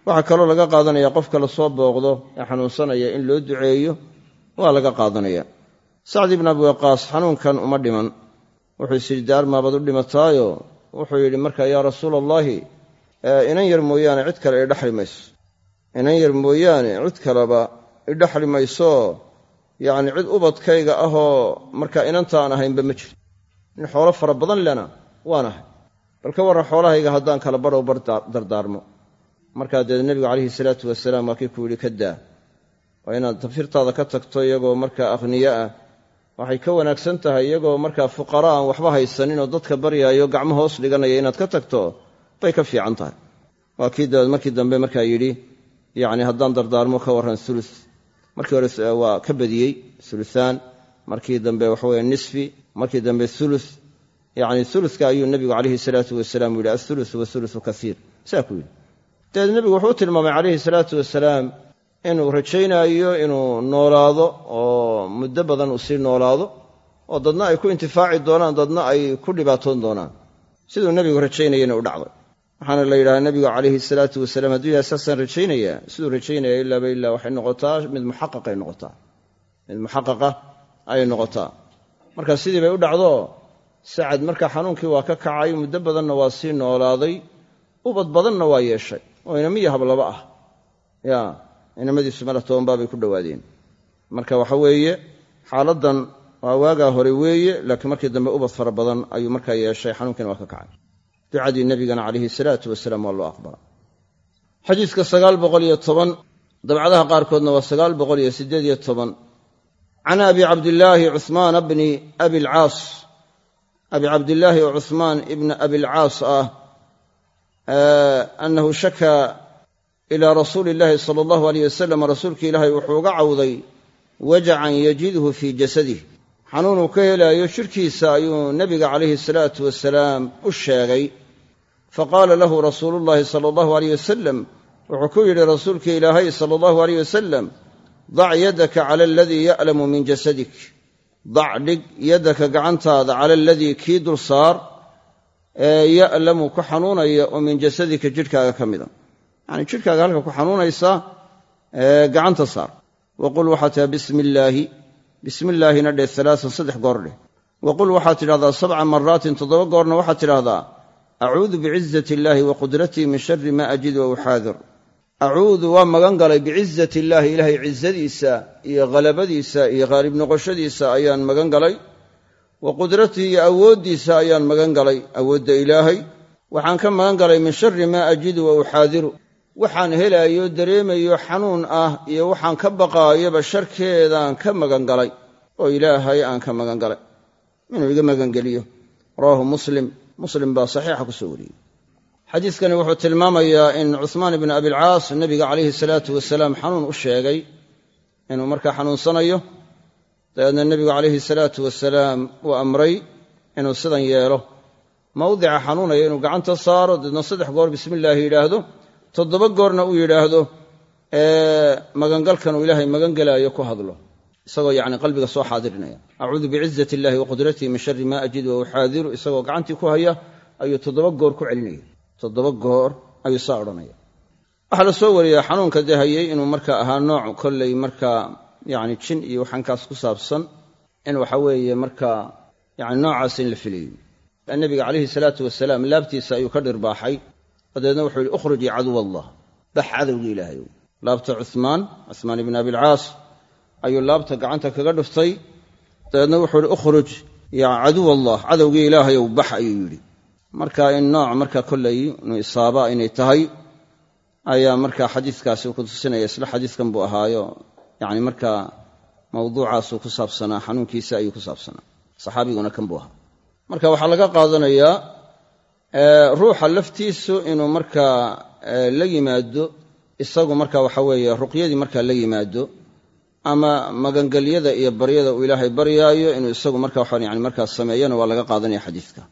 Waxaa kaloo laga qaadanaya qofka la soo booqdo ee xanuunsanaya in loo duceeyo waa laga qaadanaya sacd ibn abi waqaas xanuunkan uma dhiman. Wuxuu is yidhi daarmaabaad u dhimataayo? Wuxuu yidhi marka yaa rasuula allaahi inan yar mooyaane cid kale i dhexli mayso. Inan yar mooyaane cid kaleba i dhexli maysoo yacni cid ubadkayga ahoo marka inantaan ahaynba ma jirto. In xoolo fara badan lena waan ahay. Bal ka warran xoolahayga haddaan kala badhow bar dardaarmo. Markaa dee nebigu calayhi salaatu wasalaam waa kii ku yidhi ka daa waa inaad tafirtaada ka tagto iyagoo markaa akhniye ah waxay ka wanaagsan tahay iyagoo markaa fuqara aan waxba haysanin oo dadka baryaayo gacmo hoos dhiganaya inaad ka tagto bay ka fiican tahay. Waa kii markii dambe markaa yidhi yacni haddaan dardaarmo ka warran ulus markii hore waa ka badiyey ulusaan markii dambe waxaweye nisfi markii dambe ulus yacni uluska ayuu nebigu calayhi salaatu wasalaam yidhi aulus waulusu kaiir saa ku yidhi. Dabeed nebigu wuxuu tilmaamay calayhi salaatu wasalaam inuu rajaynaayo inuu noolaado oo muddo badan uu sii noolaado oo dadna ay ku intifaaci doonaan dadna ay ku dhibaatoon doonaan. Siduu nebigu rajaynayana u dhacday waxaana la yidhaha nebigu calayhi salaatu wasalaam hadduu saasaan rajaynayaa siduu rajaynaya ilaaba ilaa waxay noqotaa mid muxaqaqay noqotaa. Mid muxaqaqa ayay noqotaa. Marka sidii bay u dhacdo. Sacad marka xanuunkii waa ka kacay muddo badanna waa sii noolaaday. Ubad badanna waa yeeshay. Oo inamiya hablaba ah inamadiisu mala tobanbaabay ku dhowaadeen. Marka waxa weeye xaaladdan waa waagaa hore weeye laakiin markii dambe ubad fara badan ayuu markaa yeeshay xanuunkiina waa ka kacay. Ducadii nebigana calayhi salaatu wasalaam waa loo aqbala xadiidka sagaal boqol iyo toban dabcadaha qaarkoodna waa sagaal boqol iyo siddeed iyo toban. Can abi cabdillaahi cuhmaana bni abilcaas abi cabdillaahi oo cuhmaan ibna abilcaas ah annahu shakaa ilaa rasuuli illaahi sala allahu aleyh wasalam rasuulki ilaahay wuxuu uga cawday wajacan yajidhu fii jasadih xanuunuu ka helaayo jidhkiisa ayuu nebiga calayhi salaatu wasalaam u sheegay. Faqaala lahu rasuulu llaahi sala allahu aleyh wasalam wuxuu ku yidhi rasuulkii ilaahay sala allahu aleyh wasalam dac yadaka cala aladii ya'lamu min jasadik. Dac dhig yaddaka gacantaada cala aladii kii dul saar ee ya'lamu ku xanuunaya oo min jasadika jidhkaaga ka mida yacni jidhkaaga halka ku xanuunaysa gacanta saar. Waqul waxaa tiha bismi illaahi bismi illaahina dheh alaasan saddex goor dheh. Waqul waxaad tidhahdaa sabca maraatin toddoba goorna. Waxaad tidhahdaa acuudu bicizati illaahi wa qudratii min shari maa ajid wa uxaadir. Acuudu waa magan galay bicizati illaahi ilaahay cizadiisa iyo halabadiisa iyo qaalib noqoshadiisa ayaan magan galay. Wa qudratii iyo awooddiisa ayaan magan galay awoodda ilaahay. Waxaan ka magan galay min shari maa ajidu wa uxaadiru waxaan helaayo dareemayo xanuun ah iyo waxaan ka baqaayaba sharkeedaan ka magan galay oo ilaahay aan ka magan galay inuu iga magangeliyo. Rawaahu muslim. Muslim baa saxiixa ku soo wariyey. Xadiidkani wuxuu tilmaamayaa in cuhmaan ibnu abilcaas nebiga calayhi salaatu wasalaam xanuun u sheegay inuu markaa xanuunsanayo. Dabeedna nebigu calayhi salaatu wasalaam uu amray inuu sidan yeelo. Mawdica xanuunaya inuu gacanta saaro dabeedna saddex goor bismi illaahi yidhaahdo toddoba goorna uu yidhaahdo magangalkan uu ilaahay magangelaayo ku hadlo isagoo yacni qalbiga soo xaadirinaya acuudu bicizati illahi wa qudratii min shari maa ajidu wa uxaadiru isagoo gacantii ku haya ayuu toddoba goor ku celinaya. Toddoba goor ayuu saa odhanaya. Waxaa la soo wariyaa xanuunka dee inuu markaa ahaa nooc kolley markaa yacni jin iyo waxankaas ku saabsan in waxa weeye markaa yani noocaas in la filayey nebiga calayhi salaatu wasalaam laabtiisa ayuu ka dhirbaaxay dabeedna wuxuu yihi ukhrujii caduw allah bax cadowgii ilaahayow laabta cuhmaan cuhmaan ibni abilcaas ayuu laabta gacanta kaga dhuftay. Dabeedna wuxuu yihi ukhruj ya caduw allah cadowgii ilaahayow bax ayuu yidhi. Marka in nooc marka kolley inu isaaba inay tahay ayaa marka xadiiskaasi ku tusinaya isla xadiiskan buu ahaayo. Yani markaa mawduucaasuu ku saabsanaa xanuunkiisa ayuu ku saabsanaa. Saxaabiguna kan buu ahaa. Marka waxaa laga qaadanayaa ruuxa laftiisu inuu markaa la yimaado isagu marka waxa weeye ruqyadii markaa la yimaado ama magangelyada iyo baryada uu ilaahay baryaayo inuu isagu marka waxaan yani markaa sameeyana waa laga qaadanaya xadiiska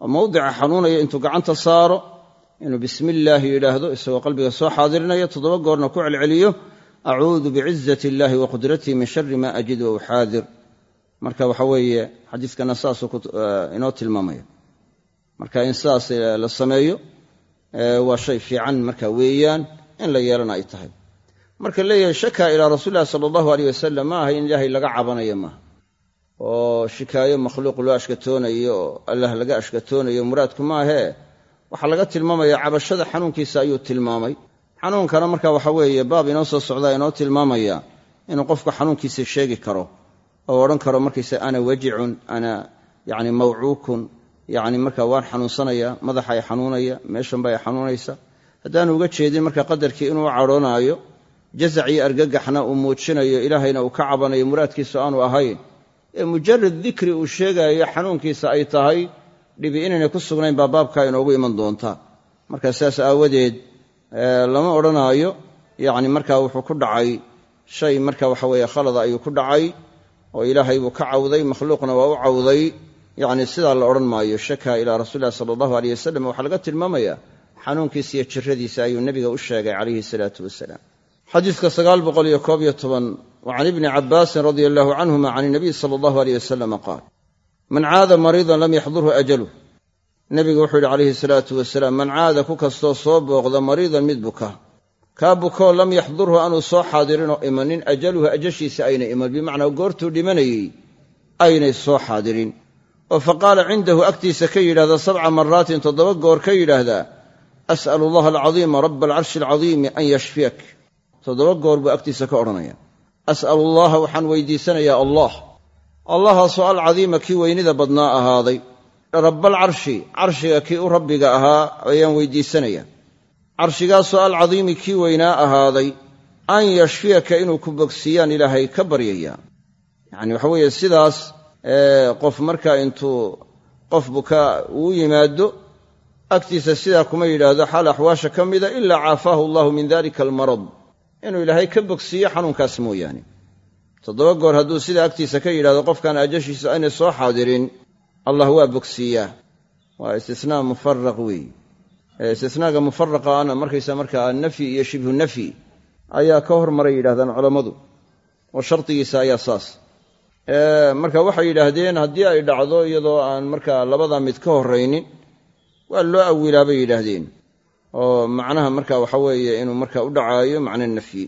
oo xanuunaya intuu gacanta saaro inuu bismi illaahi yidhaahdo isagoo qalbiga soo xaadirinaya toddoba goorna ku celceliyo acuudu bicizati illaahi wa qudratii min shari maa ajid wa uxaadir. Marka waxa weeye xadiiskana saasuu inoo tilmaamaya marka in sidaas la sameeyo waa shay fiican. Marka weeyaan in la yeelana ay tahay. Marka leeyahay shakaa ilaa rasuulillahi sala allahu aleyh wasalam ma aha in ilaahay laga cabanayo maaha oo shikaayo makhluuq loo ashkatoonayo oo allah laga ashkatoonayo muraadku maahee waxaa laga tilmaamaya cabashada xanuunkiisa ayuu tilmaamay. Xanuunkana marka waxa weeye baab inoo soo socdaa inoo tilmaamaya inuu qofku xanuunkiisa sheegi karo. Oo odhan karo markaysa ana wajicun ana yani mawcuukun yani marka waan xanuunsanaya madaxa ay xanuunaya meeshanba ay xanuunaysa. Haddaanu uga jeedin marka qadarkii inuu cadhoonaayo jazac iyo argagaxna uu muujinayo ilaahayna uu ka cabanayo muraadkiisu aanu ahayn. Ee mujarad dikri uu sheegaayo xanuunkiisa ay tahay dhibi inaynay ku sugnayn baa baabkaa inoogu iman doonta. Marka sidaas aawadeed lama odhanaayo yacni markaa wuxuu ku dhacay shay marka waxa weeye khalada ayuu ku dhacay oo ilaahay buu ka cawday makhluuqna waa u cawday yacni sidaa la odhan maayo shakaa ilaa rasuulillahi sala allahu aleyh wasalam waxaa laga tilmaamayaa xanuunkiisa iyo jirradiisa ayuu nebiga u sheegay calayhi salaatu wasalaam xadiidka sagaal boqol iyo koob iyo toban wa can ibni cabbaasin radia allahu canhuma can inabiy sala allahu aleyh wasalama qaal man caada mariidan lam yaxdurhu ajaluh nebigu wuxuu yidhi calayhi salaatu wasalaam man caada ku kastoo soo booqda mariidan mid buka kaa bukoo lam yaxdurhu aanuu soo xaadirinoo imanin ajaluhu ajashiisa aynay iman bimacnaa goortuu dhimanayey aynay soo xaadirin oo fa qaala cindahu agtiisa ka yidhahda sabca maraatin toddoba goor ka yidhaahdaa as'alu allaha alcadiima rabba alcarshi alcadiimi an yashfiyak. Toddoba goor buu agtiisa ka odhanaya. As'alu allaha waxaan weydiisanayaa allah. Allahaasoo alcadiima kii weynida badnaa ahaaday. Rabbaalcarshi carshiga kii u rabbiga ahaa ayaan weydiisanaya carshigaasoo alcadiimi kii weynaa ahaaday. An yashfiyaka inuu ku bogsiiyaan ilaahay ka baryayaa. Yacni waxa weeye sidaas qof markaa intuu qof buka uu yimaado agtiisa sidaa kuma yidhaahdo xaal axwaasha ka mida ilaa caafaahu allahu min dalika almarad. Inuu ilaahay ka bogsiiyo xanuunkaas mooyaane. Toddoba goor hadduu sidaa agtiisa ka yidhahdo qofkaan ajashiisa aynay soo xaadirin allah waa bogsiiyaa. Waa istisnaa mufaraq weeye istisnaaga mufaraqa ana markaysa markaa nafyi iyo shibhu nafyi ayaa ka hormaray yidhahdaan culammadu. Oo shardigiisa ayaa saas marka waxay yidhaahdeen haddii ay dhacdo iyadoo aan markaa labada mid ka horraynin waa loo awilaa bay yidhaahdeen. Oo macnaha marka waxa weeye inuu marka u dhacaayo macno nafyi.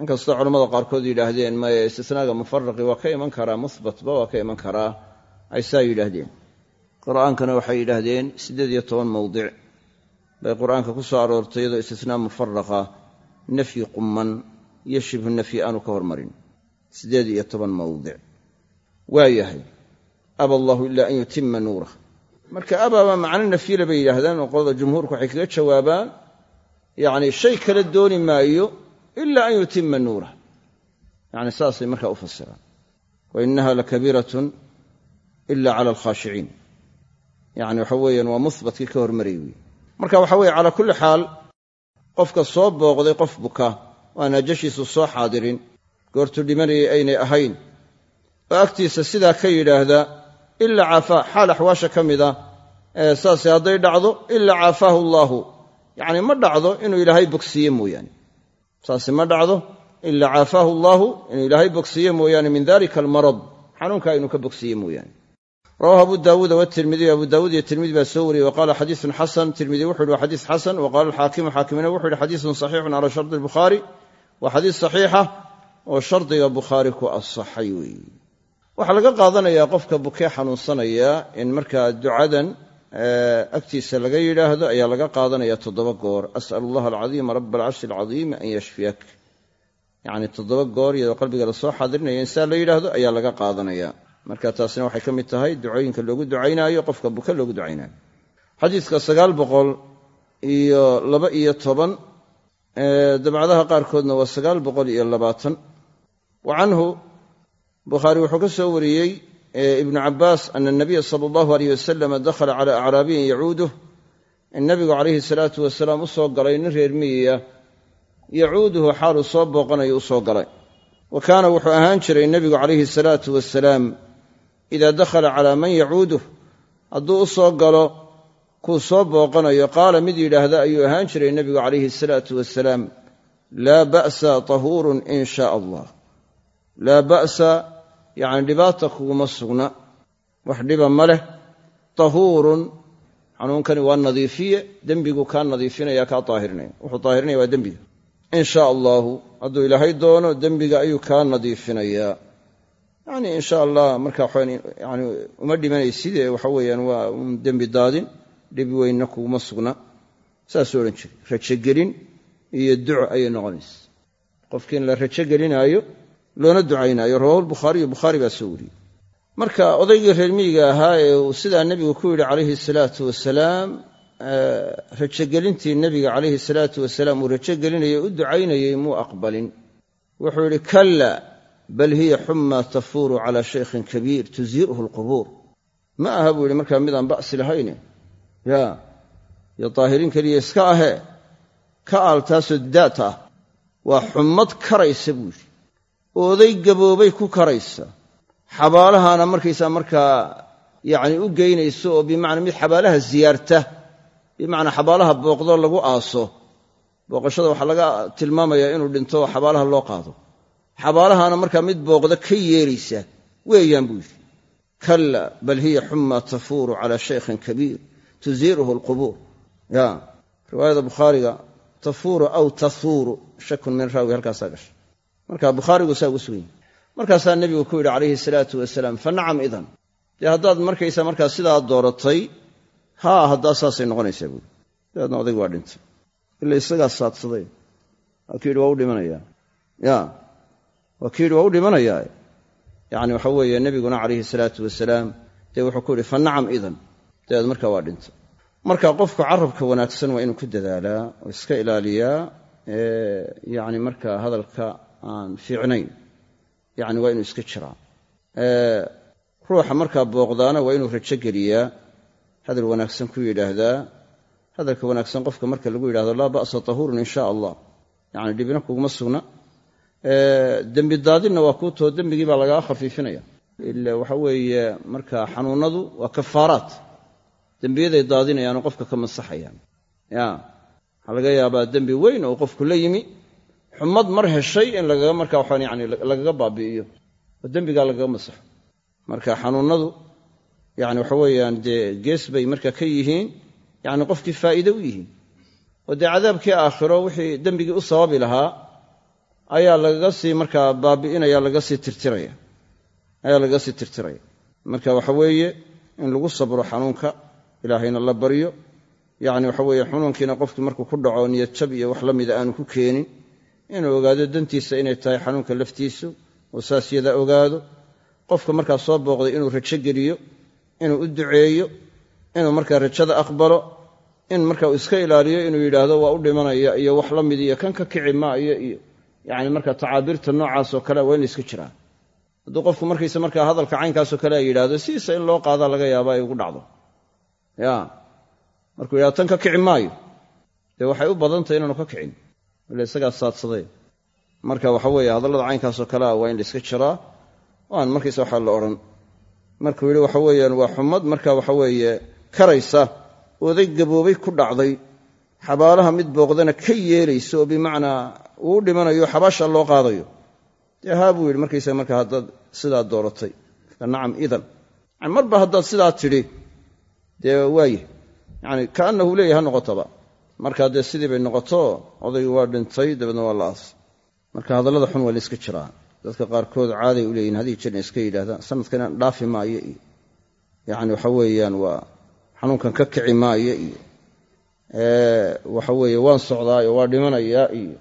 Inkastoo culammada qaarkood yidhaahdeen maya istisnaaga mufaraqi waa ka iman karaa muhbatba waa ka iman karaa ay saa yidhaahdeen. Qur'aankana waxay yidhaahdeen siddeed iyo toban mawdic bay qur'aanka ku soo aroortay iyadoo istisnaa mufaraqa nafyi qumman iyo shibhu nafyi aanu ka hormarin siddeed iyo toban mawdic. Waa yahay aba allahu ilaa an yutima nuurah marka abaaba macno nafyile bay yidhaahdaan oo qolada jumhuurku waxay kaga jawaabaan yacni shay kala dooni maayo ilaa an yutima nuurah yacni saasay markaa u fasiraan. Wa innaha lakabiiratun ila cala alkhaashiciin yacni waxa weeyaan waa muhbatkii ka hormarayy wey marka waxa weye calaa kulli xaal qofka soo booqday qof buka oo aan soo xaadirin goortuu dhimanayay aynay ahayn. Oo agtiisa sidaa ka yidhaahda ilaa caafaa xaal axwaasha ka mida. Ee saase hadday dhacdo ilaa caafaahu allaahu. Yacni ma dhacdo inuu ilaahay bogsiiye mooyaane. Saase ma dhacdo ilaa caafaahu allaahu inuu ilaahay bogsiiye mooyaane min dalika almarad. Xanuunkaa inuu ka bogsiiye mooyaane. Rawahu abu daawuuda watirmidiy abu daawuud iyo tirmidi baa soo wariyey wa qaala xadiisun xasan. Tirmidi wuxu yhi wa xadiis xasan wa qaala alxaakimu xaakimina wuxu yhi xadiisun saxiixun cala shardi albukhaari. Waa xadiis saxiixa oo shardiga bukhaari ku asaxay weeye waxaa laga qaadanayaa qofka bukee xanuunsanaya in markaa ducadan agtiisa laga yidhaahdo ayaa laga qaadanaya toddoba goor. As'al allaha alcadiima raba alcarshi alcadiimi an yashfiyak. Yacni toddoba goor iyadoo qalbiga la soo xaadirinaya in saa la yidhaahdo ayaa laga qaadanaya. Marka taasina waxay ka mid tahay ducooyinka loogu ducaynaayo qofka buka loogu ducaynaayo. Xadiidka sagaal boqol iyo laba iyo toban dabcadaha qaarkoodna waa sagaal boqol iyo labaatan wa canhu bukhaari wuxuu ka soo wariyey ibnu cabbaas ana anabiya sala allahu aleyh wasalama dakhala cala acraabiyin yacuuduh in nabigu calayhi salaatu wasalaam u soo galay nin reer miyiya. Yacuuduhu xaaluu soo booqanayo u soo galay. Wa kaana wuxuu ahaan jiray nebigu calayhi salaatu wasalaam idaa dakhala calaa man yacuuduh hadduu u soo galo kuu soo booqanayo. Qaala mid yidhaahda ayuu ahaan jiray nebigu calayhi salaatu wasalaam laa ba'sa tahuurun in shaa allah laa ba'sa yacni dhibaata kuguma sugna. Wax dhiba ma leh. Tahuurun xanuunkani waa nadiifiye dembiguu kaa nadiifinaya kaa daahirinaya wuxuu daahirinaya waa dembiga in shaa allaahu hadduu ilaahay doono dembiga ayuu kaa nadiifinayaa. Yacni in sha allah marka waxaan yani uma dhimanaysidee waxa weeyaan waa un dembi daadin dhibi weynna kuguma sugna. Saasuu odhan jiray. Rajogelin iyo duco ayay noqonaysa qofkii in la rajo gelinaayo loona ducaynaayo. Rawahu lbukhaariyu bukhaari baa soo wariyey. Marka odaygii reer miyiga ahaa ee uu sidaa nebigu ku yidhi calayhi salaatu wasalaam rajogelintii nebiga calayhi salaatu wasalaam uu rajo gelinayay u ducaynayey muu aqbalin. Wuxuu yidhi kalla bal hiya xummaa tafuuru calaa shaykhin kabiir tusiiruhu alqubuur. Ma aha buu yidhi markaa midaan ba'si lahayne. Yaa iyo daahiriin keliya iska ahee ka aaltaasoo daat ah waa xummad karaysa buu yidhi ooday gaboobay ku karaysa. Xabaalahaana markaysaa markaa yacni u geynayso oo bimacnaa mid xabaalaha siyaarta bimacnaa xabaalaha booqdo lagu aaso. Booqashada waxaa laga tilmaamayaa inuu dhinto oo xabaalaha loo qaado. Xabaalahaana markaa mid booqda ka yeeraysa weeyaan buu yidhi. Kalla bal hiya xumma tafuuru calaa shaykhin kabiir tusiiruhu alqubuur. Ya riwaayada bukhaariga tafuuru aw tahuuru shakun min raawi halkaasaa gashay marka bukhaarigu saa ugu sugan yahy markaasaa nebigu ku yidhi calayhi salaatu wasalaam fa nacam idan. Dee haddaad markaysa markaa sidaa dooratay haa haddaa saasay noqonaysaa buuri dabeedna odayg waa dhintay. Ila isagaa saadsaday. Waa ki yidhi waa u dhimanayaa ya waa ki yidhi waa u dhimanayaa yacni waxa weeye nebiguna calayhi salaatu wasalaam dee wuxuu ku yidhi fa nacam idan. Dabeed markaa waa dhintay. Marka qofku carabka wanaagsan waa inuu ku dadaalaa oo iska ilaaliyaa yacni markaa hadalka aan fiicnayn. Yacni waa inuu iska jiraa. Ruuxa markaa booqdaana waa inuu rajo geliyaa. Hadal wanaagsan ku yidhaahdaa. Hadalka wanaagsan qofka marka lagu yidhahdo laa ba'sa tahuurun in sha allah. Yacni dhibina kuguma sugna. Dembi daadinna waa kuu too dembigii baa lagaa khafiifinaya. Ila waxa weeye marka xanuunnadu waa kafaaraat. Dembiyaday daadinayaanoo qofka ka masaxayaan. Ya waxaa laga yaabaa dembi weyn oo qofku la yimi xumad mar heshay in lagaga marka waxaan yani lagaga baabi'iyo. Oo dembigaa lagaga masaxo. Marka xanuunnadu yani waxa weeyaan dee gees bay marka ka yihiin yani qofkii faa'iide u yihiin. Oo dee cadaabkii aakhiro wixii dembigii u sababi lahaa ayaa lagaga sii markaa baabi'inaya laga sii tirtiraya. Ayaa lagaga sii tirtiraya. Marka waxa weeye in lagu sabro xanuunka ilaahayna la baryo yacni waxa weeye xanuunkiina qofkii markuu ku dhaco niyad jab iyo wax la mida aanu ku keenin inuu ogaado dantiisa inay tahay xanuunka laftiisu oo saas yadaa ogaado. Qofka markaa soo booqday inuu rajo geliyo inuu u duceeyo inuu markaa rajada aqbalo in marka uu iska ilaaliyo inuu yidhaahdo waa u dhimanaya iyo wax la mid iyo kan ka kici maayo iyo yacni marka tacaabiirta noocaasoo kale waa in iska jiraa hadduu qofku markaysa markaa hadalka caynkaasoo kale ay yidhaahdo sidiisa in loo qaadaa laga yaaba ay ugu dhacdo. Ya markuu yidhahdo tan ka kici maayo. Dee waxay u badantahy inaanu ka kicin ila isagaa saadsaday. Marka waxa weeye hadallada caynkaasoo kale ah waa in la iska jiraa waan markaysa waxaa la odhan. Markuu yidhi waxa weeyaan waa xumad marka waxa weeye karaysa oday gaboobay ku dhacday xabaalaha mid booqdana ka yeelaysa oo bimacnaa uu dhimanayo xabaasha loo qaadayo. Dee haa buu yidhi markaysa marka haddaad sidaa dooratay. Nacam idan. Marba haddaad sidaa tidhi. Dee waaye yani kaannahu leeyahy ha noqotaba markaa dee sidii bay noqoto odaygu waa dhintay dabeedna waa la aas marka hadallada xun waa la iska jiraa dadka qaarkood caaday u leeyihiin haddii jirna iska yidhahdaan sanadkan inaan dhaafi maayo iyo. Yacni waxa weeyaan waa xanuunkan ka kici maayo iyo. Waxa weeye waan socdaayo waa dhimanayaa iyo.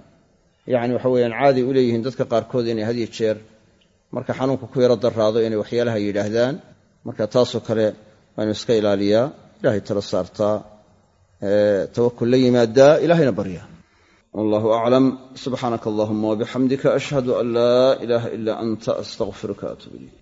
Yacni waxa weeyaan caaday u leeyihiin dadka qaarkood inay hadiyo jeer marka xanuunka ku yaro daraado inay waxyaalaha yidhaahdaan. Marka taasoo kale waa inu iska ilaaliyaa. Ilahay tala saartaa tawakul la yimaadaa ilahayna baryaa wallahu aclam subxaanaka allahuma wabixamdika ashhadu an laa ilaaha ila anta astaqfiruka atuub ilayk